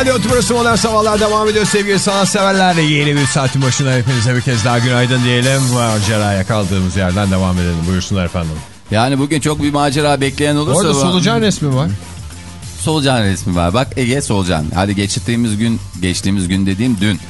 Radyo Tümrüsü Modern Sabahlar devam ediyor sevgili sanatseverler. Yeni bir saatin başına hepinize bir kez daha günaydın diyelim. Maceraya kaldığımız yerden devam edelim. Buyursunlar efendim. Yani bugün çok bir macera bekleyen olursa... Orada solucan resmi var. Solucan resmi var. Bak Ege Solucan. Hadi geçtiğimiz gün, geçtiğimiz gün dediğim dün.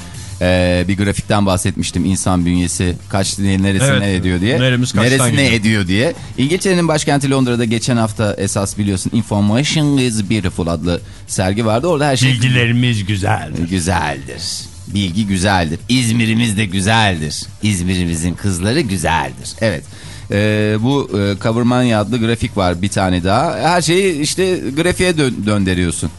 Ee, bir grafikten bahsetmiştim insan bünyesi kaç neresi Evet. ne ediyor diye. Neremiz kaçtan neresi ne gidiyor? ediyor diye. İngiltere'nin başkenti Londra'da geçen hafta esas biliyorsun Information is Beautiful adlı sergi vardı. Orada her şey Bilgilerimiz güzel. güzeldir. Bilgi güzeldir. İzmir'imiz de güzeldir. İzmir'imizin kızları güzeldir. Evet. Ee, bu e, Covermania adlı grafik var bir tane daha. Her şeyi işte grafiğe dön döndürüyorsun.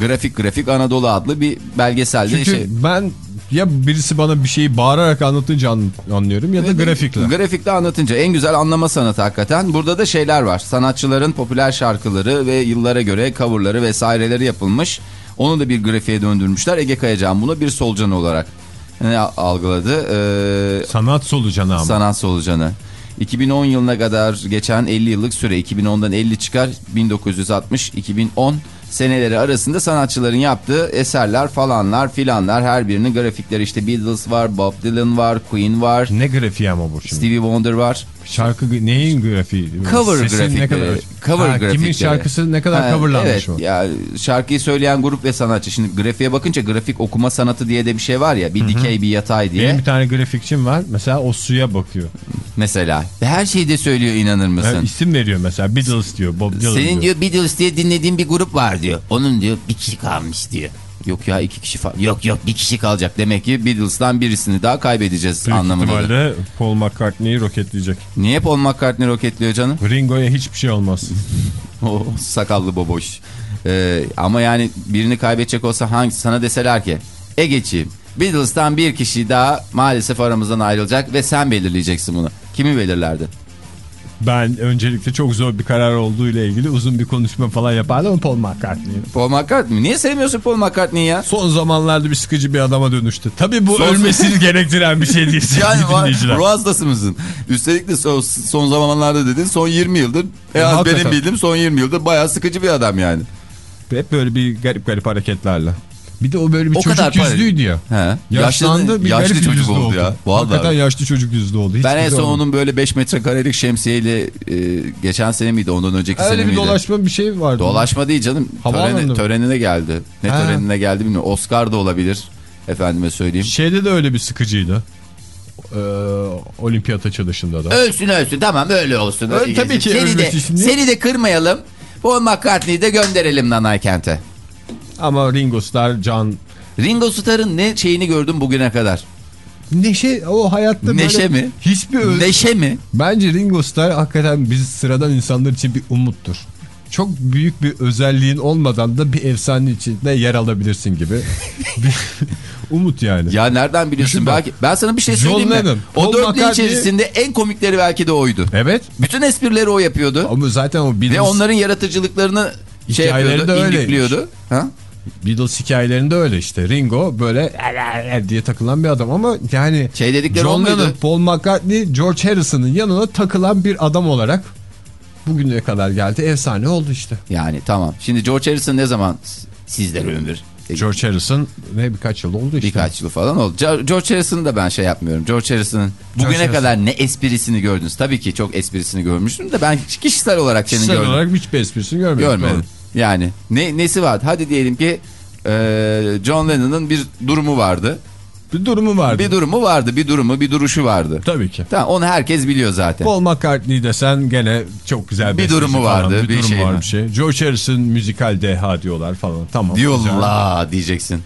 Grafik grafik Anadolu adlı bir belgeselde Çünkü şey. ben ya birisi bana bir şeyi bağırarak anlatınca an- anlıyorum ya da grafikle. Grafikte anlatınca en güzel anlama sanatı hakikaten. Burada da şeyler var. Sanatçıların popüler şarkıları ve yıllara göre coverları vesaireleri yapılmış. Onu da bir grafiğe döndürmüşler. Ege Kayacan bunu bir solucan olarak ne algıladı? Ee, Sanat solucanı ama. sanat solucanı. 2010 yılına kadar geçen 50 yıllık süre 2010'dan 50 çıkar 1960-2010 seneleri arasında sanatçıların yaptığı eserler falanlar filanlar her birinin grafikleri işte Beatles var, Bob Dylan var, Queen var, ne grafiği ama bu şimdi? Stevie Wonder var. Şarkı neyin grafiği? Cover Sesin grafikleri. Ne kadar, Cover Ha, Kimin şarkısı ne kadar Ha, coverlanmış evet, o? Ya, şarkıyı söyleyen grup ve sanatçı. Şimdi grafiğe bakınca grafik okuma sanatı diye de bir şey var ya. Bir dikey bir yatay diye. Benim bir tane grafikçim var. Mesela o suya bakıyor. Mesela. Ve her şeyi de söylüyor inanır mısın? Yani isim veriyor mesela. Beatles diyor. Bob Dylan Senin diyor. diyor Beatles diye dinlediğin bir grup var diyor. Onun diyor bir kişi kalmış diyor. Yok ya iki kişi falan. Yok yok bir kişi kalacak. Demek ki Beatles'tan birisini daha kaybedeceğiz Büyük anlamında. da. ihtimalle Paul McCartney'i roketleyecek. Niye Paul McCartney roketliyor canım? Ringo'ya hiçbir şey olmaz. O sakallı boboş. Ee, ama yani birini kaybedecek olsa hangisi sana deseler ki Ege'ciğim Beatles'tan bir kişi daha maalesef aramızdan ayrılacak ve sen belirleyeceksin bunu. Kimi belirlerdin? Ben öncelikle çok zor bir karar olduğu ile ilgili uzun bir konuşma falan yapardım ama Paul McCartney. Paul McCartney? Niye sevmiyorsun Paul McCartney'i ya? Son zamanlarda bir sıkıcı bir adama dönüştü. Tabii bu Son- ölmesini gerektiren bir şey değil Yani var, ruh hastası mısın? Üstelik de son, son zamanlarda dedin son 20 yıldır. E, hakikaten. benim bildiğim son 20 yıldır bayağı sıkıcı bir adam yani. Hep böyle bir garip garip hareketlerle. Bir de o böyle bir O çocuk kadar yüzlüydü ya. He. Yaşlandı bir yaşlı garip çocuk yüzlü oldu ya. Vallahi. Hakikaten yaşlı çocuk yüzlü oldu. Hiç Ben en son olmadı. onun böyle 5 metrekarelik şemsiyeyle e, geçen sene miydi ondan önceki sene Öyle bir miydi? dolaşma bir şey vardı. Dolaşma değil canım. Töreni- törenine geldi. Ne Ha. törenine geldi bilmiyorum. Oscar da olabilir. Efendime söyleyeyim. Şeyde de öyle bir sıkıcıydı. Ee, olimpiyat açılışında da. Ölsün ölsün tamam öyle olsun. Öyle, tabii ki seni de, şimdi. seni de kırmayalım. Paul McCartney'i de gönderelim Nanay Kent'e. Ama Ringo Starr, Can... Ringo Starr'ın ne şeyini gördüm bugüne kadar. Neşe o hayatta böyle... Neşe mi? Hiçbir öz... Neşe mi? Bence Ringo Starr hakikaten biz sıradan insanlar için bir umuttur. Çok büyük bir özelliğin olmadan da bir efsane içinde yer alabilirsin gibi. umut yani. Ya nereden biliyorsun? Düşün. Belki ben sana bir şey John söyleyeyim mi? Lennon, O dörtlü McCartney- içerisinde en komikleri belki de oydu. Evet. Bütün esprileri o yapıyordu. Ama zaten o Beatles, Ve onların yaratıcılıklarını şey yapıyordu, indikliyordu. Ha? Beatles hikayelerinde öyle işte. Ringo böyle diye takılan bir adam ama yani Şey dedikleri John? Lennon, Paul McCartney, George Harrison'ın yanına takılan bir adam olarak bugüne kadar geldi. Efsane oldu işte. Yani tamam. Şimdi George Harrison ne zaman sizler ömür? George Harrison ne birkaç yıl oldu işte. Birkaç yıl falan oldu. George Harrison'ı da ben şey yapmıyorum. George Harrison'ın bugüne Harrison. kadar ne esprisini gördünüz? Tabii ki çok esprisini görmüştüm de ben kişisel olarak senin Kişisel gördüm. olarak hiçbir esprisini görmedim. Görmedim. Yani ne, nesi vardı? Hadi diyelim ki e, John Lennon'ın bir durumu vardı. Bir durumu vardı. Bir durumu vardı, bir durumu, bir duruşu vardı. Tabii ki. Tamam onu herkes biliyor zaten. Paul McCartney desen gene çok güzel Bir durumu falan, vardı, Bir, bir durumu şey var bir şey. George Harrison müzikal deha diyorlar falan. Tamam. Diyorlar diyeceksin.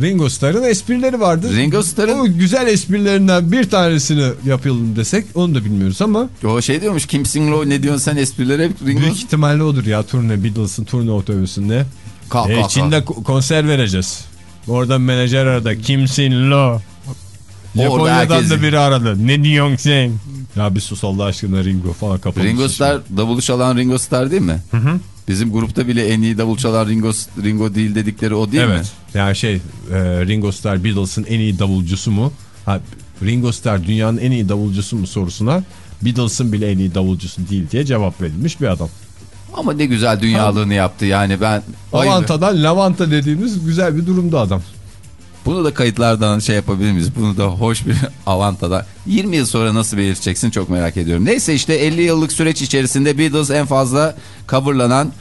Ringo Starr'ın esprileri vardı. Ringo Starr'ın- O güzel esprilerinden bir tanesini yapalım desek onu da bilmiyoruz ama O şey diyormuş Kim Singlo ne diyorsun sen esprileri hep Ringo. büyük ihtimalle odur ya turne Beatles'ın turne otobüsünde. Kalk, E, kalk, Çin'de kalk. ko- konser vereceğiz. Orada menajer aradı. Kimsin lo? Orada Japonya'dan herkes- da biri aradı. Ne diyorsun sen? Ya bir sus Allah aşkına Ringo falan kapalı. Ringo Starr davul çalan Ringo Starr değil mi? Bizim grupta bile en iyi davul çalan Ringo, Ringo değil dedikleri o değil evet. mi? Yani şey e, Ringo Starr Beatles'ın en iyi davulcusu mu? Ha, Ringo Starr dünyanın en iyi davulcusu mu sorusuna Beatles'ın bile en iyi davulcusu değil diye cevap verilmiş bir adam. Ama ne güzel dünyalığını yaptı yani ben. Lavanta'dan lavanta dediğimiz güzel bir durumda adam. Bunu da kayıtlardan şey yapabilir miyiz? Bunu da hoş bir avantada. 20 yıl sonra nasıl belirteceksin çok merak ediyorum. Neyse işte 50 yıllık süreç içerisinde Beatles en fazla coverlanan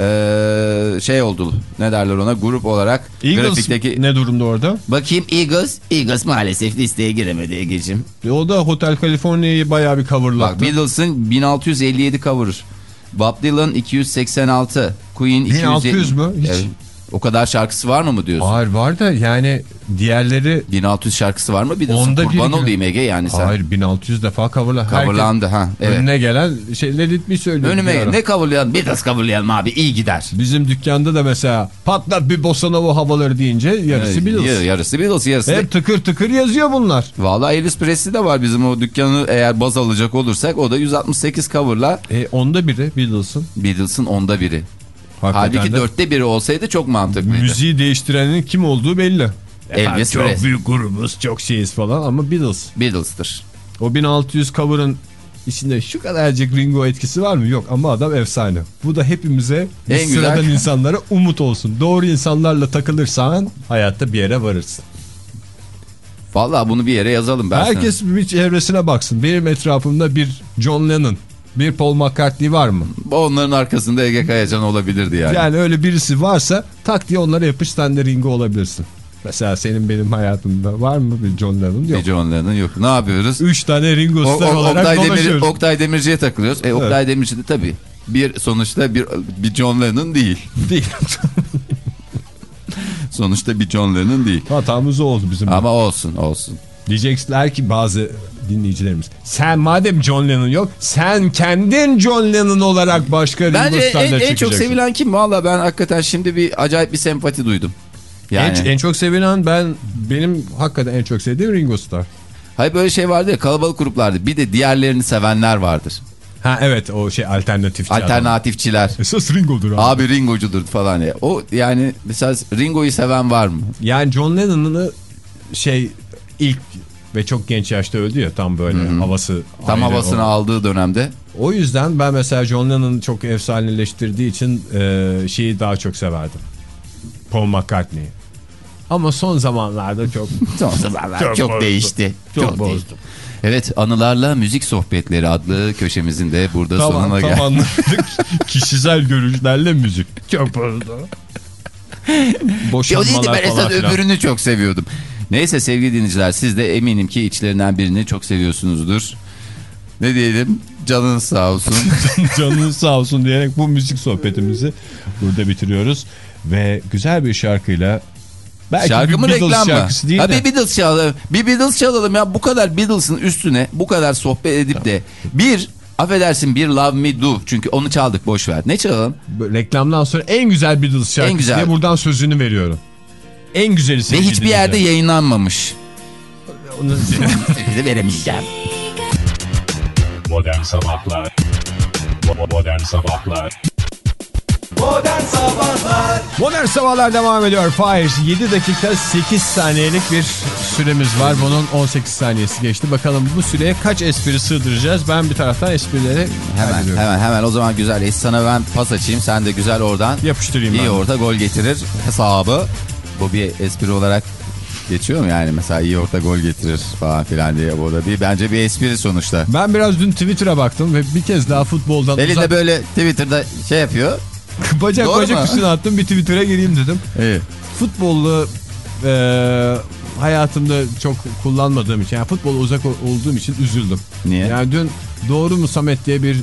eee, şey oldu. Ne derler ona grup olarak. Eagles grafikteki... ne durumda orada? Bakayım Eagles. Eagles maalesef listeye giremedi Ege'cim. E, o da Hotel California'yı bayağı bir Bak coverlattı. Beatles'ın 1657 cover. Bob Dylan 286. Queen 1600 mü? Hiç. Evet. O kadar şarkısı var mı mı diyorsun? Hayır var da yani diğerleri 1600 şarkısı var mı? Bir de Onda kurban biri gibi. olayım Ege yani sen. hayır 1600 defa coverla. Coverlandı ha. Evet. Önüne gelen şey Let It Be söylüyor. bir Önüme ara. ne coverlayalım? Beatles coverlayalım abi iyi gider. Bizim dükkanda da mesela patlat bir bossa nova havaları deyince yarısı Ee, Beatles. yar- Yarısı Beatles yarısı. Hep tıkır tıkır yazıyor bunlar. Vallahi Elvis Presley de var bizim o dükkanı eğer baz alacak olursak o da 168 coverla E, onda biri Beatles'ın. Beatles'ın onda biri. Hakikaten Halbuki de dörtte biri olsaydı çok mantıklıydı. müziği değiştirenin kim olduğu belli. Elvis çok Presley. büyük grubuz, çok şeyiz falan ama Beatles. Beatles'tır. O 1600 cover'ın içinde şu kadarcık Ringo etkisi var mı? Yok ama adam efsane. Bu da hepimize En güzel- sıradan insanlara umut olsun. Doğru insanlarla takılırsan hayatta bir yere varırsın. Vallahi bunu bir yere yazalım ben Herkes bir çevresine baksın. Benim etrafımda bir John Lennon, bir Paul McCartney var mı? Onların arkasında Ege Kayacan olabilirdi yani. Yani öyle birisi varsa tak diye onlara yapış sen de Ringo olabilirsin. Mesela senin benim hayatımda var mı bir John Lennon? Yok. Bir John Lennon yok. Ne yapıyoruz? Üç tane Ringo O- Starr o- olarak Oktay, Demir, dolaşıyoruz. Oktay Demirci'ye takılıyoruz. E, Oktay Demirci de tabii bir sonuçta bir, bir John Lennon değil. Değil. Sonuçta bir John Lennon değil. Hatamız o oldu bizim. Ama olsun olsun. Diyecekler ki bazı dinleyicilerimiz. Sen madem John Lennon yok sen kendin John Lennon olarak başka Bence en, en çok çıkacaksın. sevilen kim? Valla ben hakikaten şimdi bir acayip bir sempati duydum. Yani En, en çok sevilen ben benim hakikaten en çok sevdiğim Ringo Starr. hayır böyle şey vardı ya kalabalık gruplarda bir de diğerlerini sevenler vardır. Ha evet o şey alternatifçi adam. Alternatifçiler. Esas Ringo'dur abi. Abi Ringo'cudur falan ya. O yani mesela Ringo'yu seven var mı? Yani John Lennon'ı şey ilk ve çok genç yaşta öldü ya tam böyle havası. Tam havasını o. aldığı dönemde. O yüzden ben mesela John Lennon'ı çok efsaneleştirdiği için e, şeyi daha çok severdim. Paul McCartney'i. Ama son zamanlarda çok Son zamanlar çok, Çok bozdu. değişti. Çok bozdu. değişti. Evet Anılarla Müzik Sohbetleri adlı köşemizin de burada tamam sonuna tam geldik. anladık. Kişisel görüşlerle müzik. Çok bozdu. Boşanmalar falan filan. öbürünü çok seviyordum. Neyse sevgili dinleyiciler siz de eminim ki içlerinden birini çok seviyorsunuzdur. Ne diyelim canınız sağ olsun. Canınız sağ olsun diyerek bu müzik sohbetimizi burada bitiriyoruz. Ve güzel bir şarkıyla belki Şarkı bir mı Beatles reklam mı? değil ha, de bir Beatles çalalım. Bir Beatles çalalım ya bu kadar Beatles'ın üstüne bu kadar sohbet edip de bir affedersin bir Love Me Do çünkü onu çaldık boş ver. Ne çalalım? Reklamdan sonra en güzel Beatles şarkısı güzel. diye buradan sözünü veriyorum. En güzeli Ve sevgili hiçbir yerde dinleyiciler. yayınlanmamış. Onu- Size veremeyeceğim. Modern Sabahlar Modern Sabahlar Modern Sabahlar Modern Sabahlar devam ediyor. Fahir 7 dakika 8 saniyelik bir süremiz var. Bunun 18 saniyesi geçti. Bakalım bu süreye kaç espri sığdıracağız? Ben bir taraftan esprileri Hemen hemen hemen o zaman güzel. Sana ben pas açayım sen de güzel oradan Yapıştırayım iyi ben. orta gol getirir hesabı. Bu bir espri olarak geçiyor mu yani mesela iyi orta gol getirir falan filan diye bu da bir bence bir espri sonuçta. Ben biraz dün Twitter'a baktım ve bir kez daha futboldan Elinde uzak... böyle Twitter'da şey yapıyor. bacak Doğru bacak mu? üstüne attım bir Twitter'a gireyim dedim. İyi. Futbolu e, hayatımda çok kullanmadığım için yani futbola uzak olduğum için üzüldüm. Niye? Yani dün Doğru mu Samet diye bir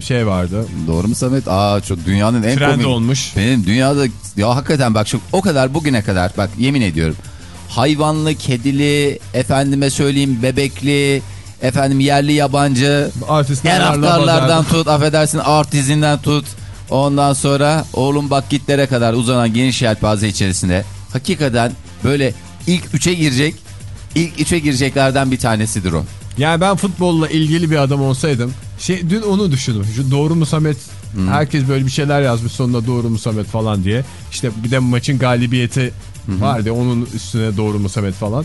şey vardı. Doğru mu Samet? Aa çok dünyanın en Trend komik. olmuş. Benim dünyada ya hakikaten bak şu o kadar bugüne kadar bak yemin ediyorum. Hayvanlı, kedili, efendime söyleyeyim bebekli, efendim yerli yabancı, Taraftarlardan tut, affedersin art dizinden tut. Ondan sonra oğlum bak gitlere kadar uzanan geniş yelpaze içerisinde hakikaten böyle ilk üçe girecek, ilk üçe gireceklerden bir tanesidir o. Yani ben futbolla ilgili bir adam olsaydım şey dün onu düşündüm. Şu doğru mu Samet? Herkes böyle bir şeyler yazmış sonunda doğru mu Samet falan diye. İşte bir de maçın galibiyeti vardı. Onun üstüne doğru mu Samet falan.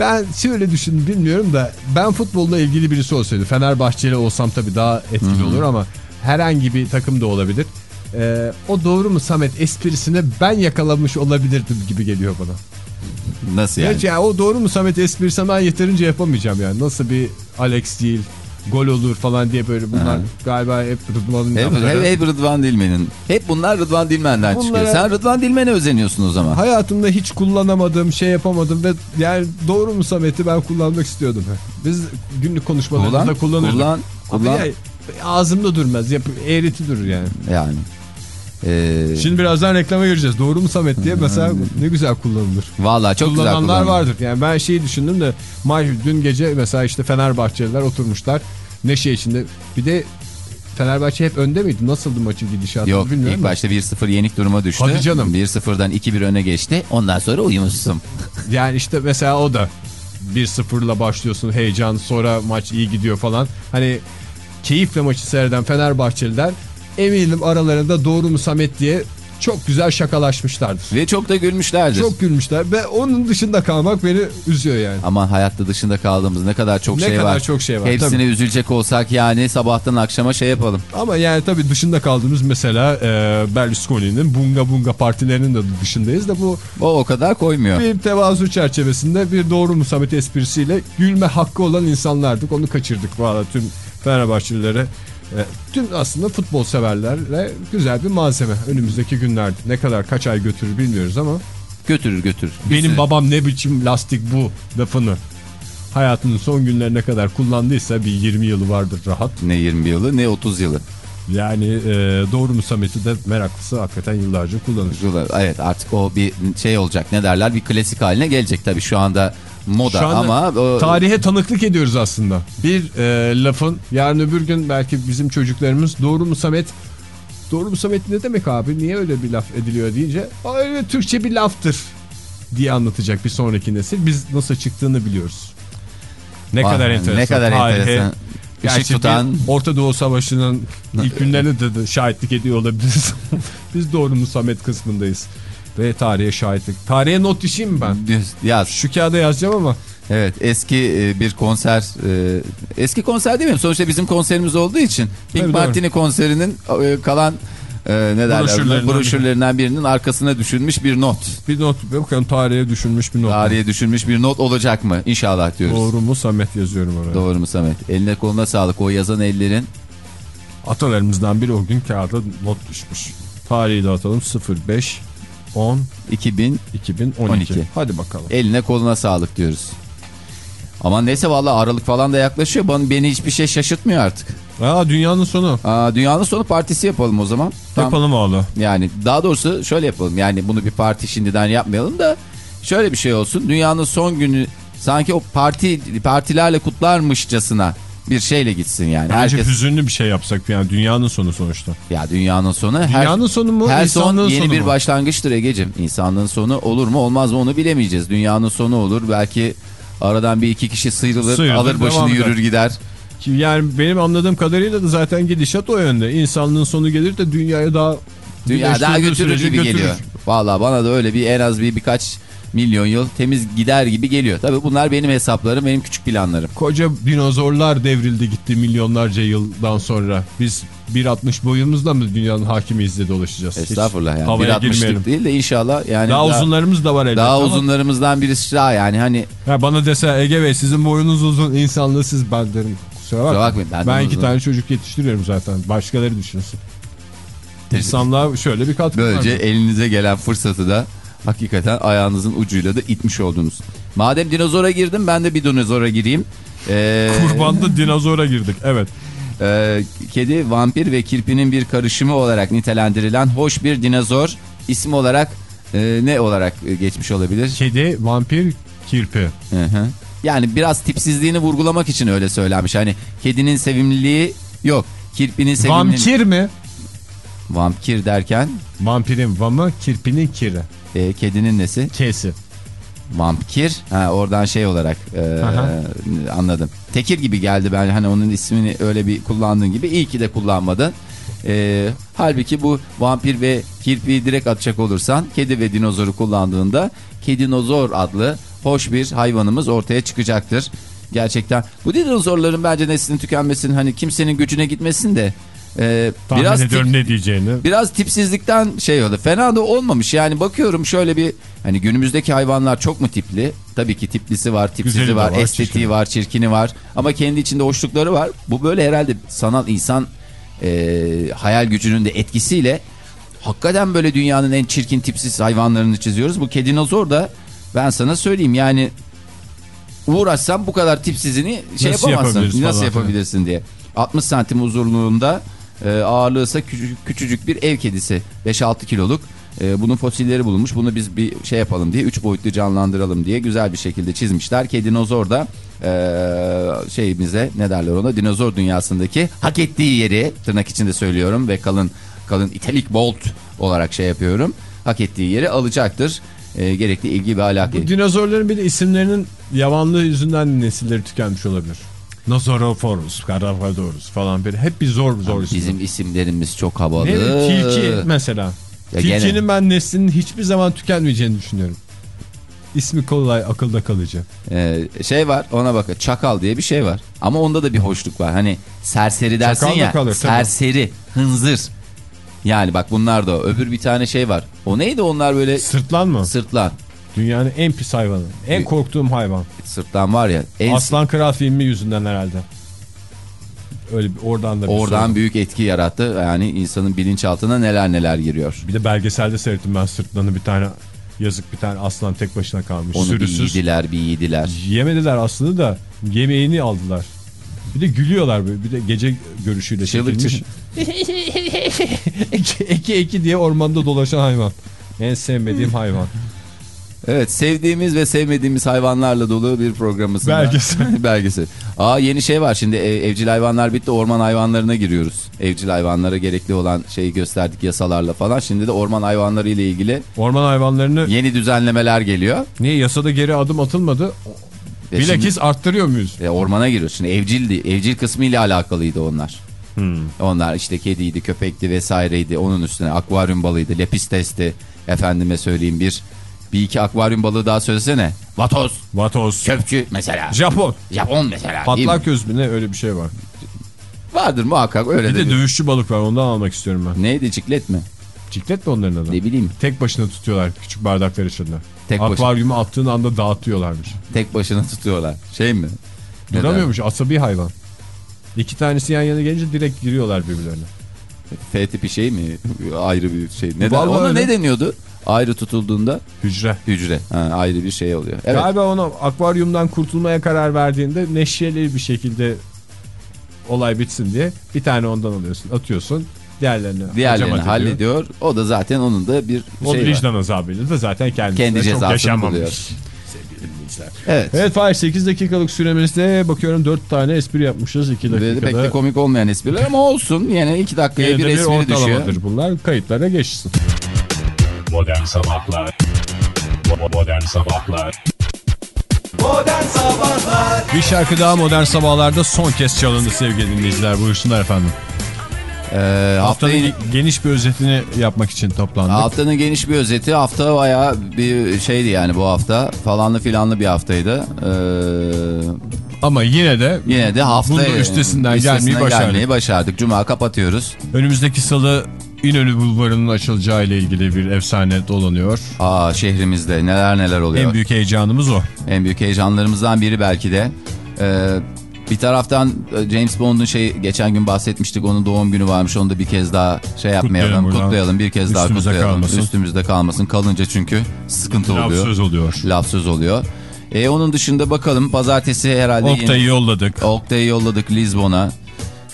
Ben şöyle düşündüm bilmiyorum da ben futbolla ilgili birisi olsaydı Fenerbahçeli olsam tabii daha etkili olur ama herhangi bir takım da olabilir. Ee, o doğru mu Samet esprisini ben yakalamış olabilirdim gibi geliyor bana. Nasıl yani? Gerçi yani o doğru mu Samet esprisini ben yeterince yapamayacağım yani. Nasıl bir Alex değil, gol olur falan diye böyle bunlar galiba hep Rıdvan'ın Hep, hep, hep Rıdvan Dilmen'in. Hep bunlar Rıdvan Dilmen'den Bunlara- çıkıyor. Sen Rıdvan Dilmen'e özeniyorsun o zaman. Hayatımda hiç kullanamadığım şey yapamadım ve yani doğru mu Samet'i ben kullanmak istiyordum. Biz günlük konuşmalarımızda Kullan, kullanırdık. kullan, kullan. ya, ağzımda durmaz. Yap, eğreti durur yani. Yani. Ee, Şimdi birazdan reklama gireceğiz. Doğru mu Samet diye mesela ne güzel kullanılır. Vallahi çok güzel kullanılır. vardır. Yani ben şeyi düşündüm de maç dün gece mesela işte Fenerbahçeliler oturmuşlar. Neşe içinde. Bir de Fenerbahçe hep önde miydi? Nasıldı maçın gidişatı Yok bilmiyorum. ilk da. başta 1-0 yenik duruma düştü. Hadi canım. 1-0'dan 2-1 öne geçti. Ondan sonra uyumuşsun. Yani işte mesela o da 1-0'la başlıyorsun heyecan sonra maç iyi gidiyor falan. Hani keyifle maçı seyreden Fenerbahçeliler eminim aralarında doğru mu Samet diye çok güzel şakalaşmışlardır. Ve çok da gülmüşlerdir. Çok gülmüşler ve onun dışında kalmak beni üzüyor yani. Aman hayatta dışında kaldığımız ne kadar çok Ne şey kadar var. çok şey var, Hepsine tabii. üzülecek olsak yani sabahtan akşama şey yapalım. Ama yani tabii dışında kaldığımız mesela e, Berlusconi'nin Bunga Bunga partilerinin de dışındayız da bu O o kadar koymuyor. bir tevazu çerçevesinde bir doğru mu Samet esprisiyle gülme hakkı olan insanlardık. Onu kaçırdık valla tüm Fenerbahçelilere. E, tüm aslında futbol severlerle güzel bir malzeme önümüzdeki günlerde. Ne kadar kaç ay götürür bilmiyoruz ama Götürür götürür. Benim sürü- babam ne biçim lastik bu lafını hayatının son günlerine kadar kullandıysa bir 20 yılı vardır rahat. Ne 20 yılı ne 30 yılı. Yani e, doğru mu Samet'i de meraklısı hakikaten yıllarca kullanır. Evet artık o bir şey olacak ne derler bir klasik haline gelecek tabii şu anda moda ama o- tarihe tanıklık ediyoruz aslında. Bir e, lafın yarın öbür gün belki bizim çocuklarımız doğru mu Samet doğru mu Samet ne demek abi niye öyle bir laf ediliyor deyince "Aa, öyle Türkçe bir laftır diye anlatacak bir sonraki nesil. Biz nasıl çıktığını biliyoruz. Ne Vay, kadar enteresan. Ne kadar enteresan. Gerçi tutan Orta Doğu Savaşı'nın ilk günlerine de, de şahitlik ediyor olabiliriz. Biz doğru mu Samet kısmındayız. Ve tarihe şahitlik. Tarihe not düşeyim mi ben? yaz. Şu kağıda yazacağım ama. Evet eski e, bir konser e, eski konser değil mi? Sonuçta bizim konserimiz olduğu için Pink Tabii, doğru. Martini konserinin e, kalan e, ne derler? Broşürlerinden Broşürlerinden birinin arkasına düşünmüş bir not. Bir not bakın tarihe düşünmüş bir not. Tarihe düşünmüş bir not olacak mı? İnşallah diyoruz. Doğru, Doğru mu Samet yazıyorum oraya. mu Samet? Eline koluna sağlık. O yazan ellerin Atalarımızdan biri o gün kağıda not düşmüş. Tarihi de atalım 05 10 2000 2012. 12. Hadi bakalım. eline koluna sağlık diyoruz. Ama neyse vallahi Aralık falan da yaklaşıyor. Bana, beni hiçbir şey şaşırtmıyor artık. Aa dünyanın sonu. Aa, dünyanın sonu partisi yapalım o zaman. Tam- Yapalım oğlu. Yani daha doğrusu şöyle yapalım. Yani bunu bir parti şimdiden yapmayalım da şöyle bir şey olsun. Dünyanın son günü sanki o parti partilerle kutlarmışçasına bir şeyle gitsin yani. Bence Herkes hüzünlü bir şey yapsak yani dünyanın sonu sonuçta. ya dünyanın sonu her Dünyanın sonu mu? her son yeni sonu bir mu? başlangıçtır Egecim. İnsanlığın sonu olur mu olmaz mı onu bilemeyeceğiz. Dünyanın sonu olur. Belki aradan bir iki kişi sıyrılır, Sıyrılır, alır başını devam eder. yürür gider. Yani benim anladığım kadarıyla da zaten gidişat o yönde. İnsanlığın sonu gelir de dünyaya daha Dünya daha götürür gibi geliyor. Vallahi bana da öyle bir en az bir birkaç milyon yıl temiz gider gibi geliyor. Tabii bunlar benim hesaplarım, benim küçük planlarım. Koca dinozorlar devrildi gitti milyonlarca yıldan sonra. Biz 1.60 boyumuzla mı dünyanın hakimiyiz diye dolaşacağız? Hiç Estağfurullah yani. Havaya 1.60'lık girmeyelim. değil de inşallah yani Daha, uzunlarımız da var elbette. daha ama- uzunlarımızdan birisi daha yani hani Ha, bana dese Ege Bey sizin boyunuz uzun insanlığı siz ben derim. Kusura bakmayın. bakmayın, ben Ben iki uzun. tane çocuk yetiştiriyorum zaten. Başkaları düşünsün. İnsanlığa şöyle bir katkı böylece var. elinize gelen fırsatı da hakikaten ayağınızın ucuyla da itmiş oldunuz. Madem dinozora girdim ben de bir dinozora gireyim. Ee, Kurbanda dinozora girdik. Evet. e, kedi, vampir ve kirpinin bir karışımı olarak nitelendirilen hoş bir dinozor ismi olarak e, ne olarak e, geçmiş olabilir? Kedi, vampir, kirpi. Hı hı. Yani biraz tipsizliğini vurgulamak için öyle söylenmiş. Hani kedinin sevimliliği yok. Kirpinin sevimliliği... Vampir mi? Vampir derken Vampirin vamı, kirpinin kiri. E, kedinin nesi? Kesi. Vampir. Ha, oradan şey olarak e, Aha. anladım. Tekir gibi geldi ben hani onun ismini öyle bir kullandığın gibi. İyi ki de kullanmadın. E, halbuki bu vampir ve kirpiyi direkt atacak olursan kedi ve dinozoru kullandığında kedinozor adlı hoş bir hayvanımız ortaya çıkacaktır. Gerçekten bu dinozorların bence neslinin tükenmesinin hani kimsenin gücüne gitmesin de e, Tahmin biraz ediyorum tip- ne diyeceğini. Biraz tipsizlikten şey oldu. Fena da olmamış. Yani bakıyorum şöyle bir hani günümüzdeki hayvanlar çok mu tipli? Tabii ki tiplisi var, tipsizi Güzeli var, var, estetiği çirkini. var, çirkini var. Ama kendi içinde hoşlukları var. Bu böyle herhalde sanal insan e, hayal gücünün de etkisiyle hakikaten böyle dünyanın en çirkin tipsiz hayvanlarını çiziyoruz. Bu kedinozor da ben sana söyleyeyim yani uğraşsam bu kadar tipsizini şey Nasıl yapamazsın. Nasıl falan yapabilirsin diye. 60 santim uzunluğunda e, ağırlığı ise küçücük, küçücük bir ev kedisi. 5-6 kiloluk. E, bunun fosilleri bulunmuş. Bunu biz bir şey yapalım diye 3 boyutlu canlandıralım diye güzel bir şekilde çizmişler. Kedinozor da e, şeyimize ne derler ona dinozor dünyasındaki hak ettiği yeri tırnak içinde söylüyorum ve kalın kalın italik bolt olarak şey yapıyorum. Hak ettiği yeri alacaktır. E, gerekli ilgi ve alaka. Bu dinozorların bir de isimlerinin yavanlığı yüzünden nesilleri tükenmiş olabilir. Nosorophorus, Carapodorus falan böyle hep bir zor zor isim. Bizim isimlerimiz çok havalı. Ne tilki mesela. Ya Tilkinin gene. ben neslinin hiçbir zaman tükenmeyeceğini düşünüyorum. İsmi kolay, akılda kalıcı. Ee, şey var ona bakın çakal diye bir şey var. Ama onda da bir hoşluk var. Hani serseri dersin Çakal ya. kalır, tabii. serseri, hınzır. Yani bak bunlar da öbür bir tane şey var. O neydi onlar böyle Sırtlan mı? sırtlan. Dünyanın en pis hayvanı. En korktuğum hayvan. Sırtlan var ya. En Aslan Kral filmi yüzünden herhalde. Öyle bir, oradan da bir oradan sorun. büyük etki yarattı. Yani insanın bilinçaltına neler neler giriyor. Bir de belgeselde seyrettim ben Sırtlan'ı bir tane yazık bir tane aslan tek başına kalmış. Onu bir Sürüsüz. yediler bir yediler. Yemediler aslında da yemeğini aldılar. Bir de gülüyorlar böyle. Bir de gece görüşüyle Çığlık çekilmiş. eki, eki eki diye ormanda dolaşan hayvan. En sevmediğim hayvan. Evet sevdiğimiz ve sevmediğimiz hayvanlarla dolu bir programımız. Belgesel. Belgesel. Aa yeni şey var şimdi ev- evcil hayvanlar bitti orman hayvanlarına giriyoruz. Evcil hayvanlara gerekli olan şeyi gösterdik yasalarla falan. Şimdi de orman hayvanları ile ilgili Orman hayvanlarını yeni düzenlemeler geliyor. niye yasada geri adım atılmadı? Ve Bilakis şimdi- arttırıyor muyuz? e, ormana giriyoruz. Şimdi evcildi. Evcil kısmı ile alakalıydı onlar. Hmm. Onlar işte kediydi, köpekti vesaireydi. Onun üstüne akvaryum balığıydı, lepistesti. Efendime söyleyeyim bir bir iki akvaryum balığı daha söylesene. Vatoz, Vatoz. köpçü mesela. Japon. Japon mesela. Patlak göz mü ne öyle bir şey var. Vardır muhakkak öyle Bir de. de dövüşçü balık var ondan almak istiyorum ben. Neydi ciklet mi? Ciklet mi onların adı? Ne bileyim. Tek başına tutuyorlar küçük bardaklar içinde. Tek başına. Akvaryuma attığın anda dağıtıyorlarmış. Tek başına tutuyorlar. Şey mi? Duramıyormuş asabi hayvan. İki tanesi yan yana gelince direkt giriyorlar birbirlerine. F tipi şey mi? Ayrı bir şey. Neden? Vallahi Ona öyle. ne deniyordu? Ayrı tutulduğunda Hücre. hücre. Ha, ayrı bir şey oluyor. Evet. Galiba ona akvaryumdan kurtulmaya karar verdiğinde neşeli bir şekilde olay bitsin diye bir tane ondan alıyorsun atıyorsun. Diğerlerini, Diğerlerini hallediyor. O da zaten onun da bir O şey var. vicdan azabıyla da zaten kendisine Kendi çok yaşanmamış. buluyor. Evet. Evet Fahir 8 dakikalık süremizde bakıyorum 4 tane espri yapmışız 2 Ve de pek de dakikada. komik olmayan espriler ama olsun. Yani iki dakikaya Yine bir de bir espri düşüyor. bunlar kayıtlara geçsin. Modern Sabahlar Modern Sabahlar Modern Sabahlar Bir şarkı daha modern sabahlarda son kez çalındı sevgili dinleyiciler buyursunlar efendim. Ee, Haftanın haftayı, geniş bir özetini yapmak için toplandık. haftanın geniş bir özeti. Hafta bayağı bir şeydi yani bu hafta. Falanlı filanlı bir haftaydı. Ee, Ama yine de yine de hafta bunun üstesinden gelmeyi başardık. gelmeyi başardık. Cuma kapatıyoruz. Önümüzdeki salı İnönü Bulvarı'nın açılacağı ile ilgili bir efsane dolanıyor. Aa şehrimizde neler neler oluyor. En büyük heyecanımız o. En büyük heyecanlarımızdan biri belki de. Ee, bir taraftan e, James Bond'un şey geçen gün bahsetmiştik onun doğum günü varmış onu da bir kez daha şey yapmayalım Kutlayalım kutlayalım bir kez daha Üstümüze kutlayalım kalmasın. üstümüzde kalmasın kalınca çünkü sıkıntı Laf oluyor söz oluyor. laf söz oluyor e, onun dışında bakalım pazartesi herhalde Oktay'ı yine- yolladık. Oktay'ı yolladık Lizbon'a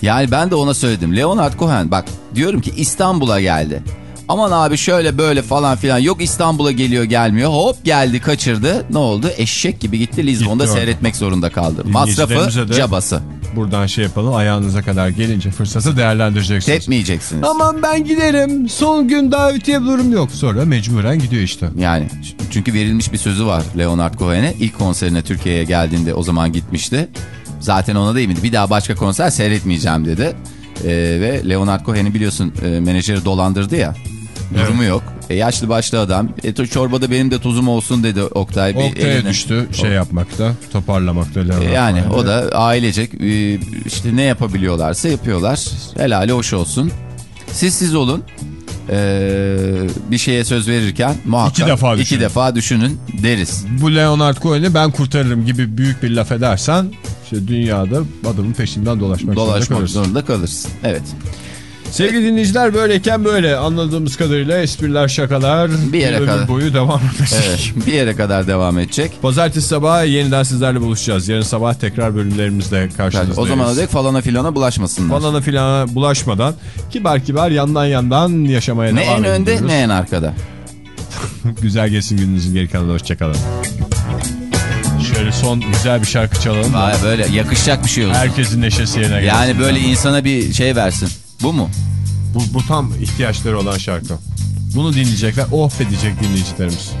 yani ben de ona söyledim Leonard Cohen bak diyorum ki İstanbul'a geldi Aman abi şöyle böyle falan filan. Yok İstanbul'a geliyor gelmiyor. Hop geldi kaçırdı. Ne oldu? Eşek gibi gitti Lizbon'da Gitti orada. seyretmek zorunda kaldı. Masrafı cabası. Buradan şey yapalım ayağınıza kadar gelince fırsatı değerlendireceksiniz. Tepmeyeceksiniz. Aman ben giderim. Son gün davetiye bulurum yok. Sonra mecburen gidiyor işte. Yani çünkü verilmiş bir sözü var Leonard Cohen'e. İlk konserine Türkiye'ye geldiğinde o zaman gitmişti. Zaten ona değil miydi? Bir daha başka konser seyretmeyeceğim dedi. Ee, ve Leonard Cohen'i biliyorsun e, menajeri dolandırdı ya. Durumu yok. E, yaşlı başlı adam. E, çorbada benim de tuzum olsun dedi Oktay. Oktay'a eline- düştü şey yapmakta, toparlamakta. E, Yani Cohen'de. o da ailecek e, işte ne yapabiliyorlarsa yapıyorlar. Helali hoş olsun. Siz siz olun. Ee, bir şeye söz verirken muhakkak İki defa iki düşünün. defa düşünün deriz. Bu Leonard Cohen'i ben kurtarırım gibi büyük bir laf edersen işte dünyada adamın peşinden dolaşmak, zorunda Dolaşmak kalırsın. zorunda kalırsın. Evet. Sevgili dinleyiciler böyleyken böyle anladığımız kadarıyla espriler şakalar Bir yere ömür kadar. boyu devam edecek. Evet. bir yere kadar devam edecek. Pazartesi sabahı yeniden sizlerle buluşacağız. Yarın sabah tekrar bölümlerimizde karşınızdayız. O zamana dek falana filana bulaşmasınlar. Falana filana bulaşmadan kibar kibar yandan yandan yaşamaya ne devam en önde ediyoruz. ne en arkada. Güzel geçsin gününüzün geri kalanı hoşçakalın. Son güzel bir şarkı çalalım. da Vay böyle yakışacak bir şey olsun. Herkesin neşesi yerine gelsin. Yani böyle insana bir şey versin. Bu mu? Bu, bu tam ihtiyaçları olan şarkı. Bunu dinleyecekler. Oh edecek dinleyicilerimiz.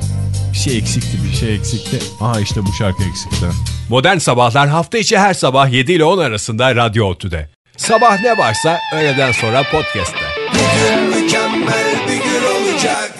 Bir şey eksikti, bir şey eksikti. Aha işte bu şarkı eksikti. Modern Sabahlar hafta içi her sabah 7 ile 10 arasında Radyo Otü'de. Sabah ne varsa öğleden sonra podcast'te. Bugün mükemmel bir gün olacak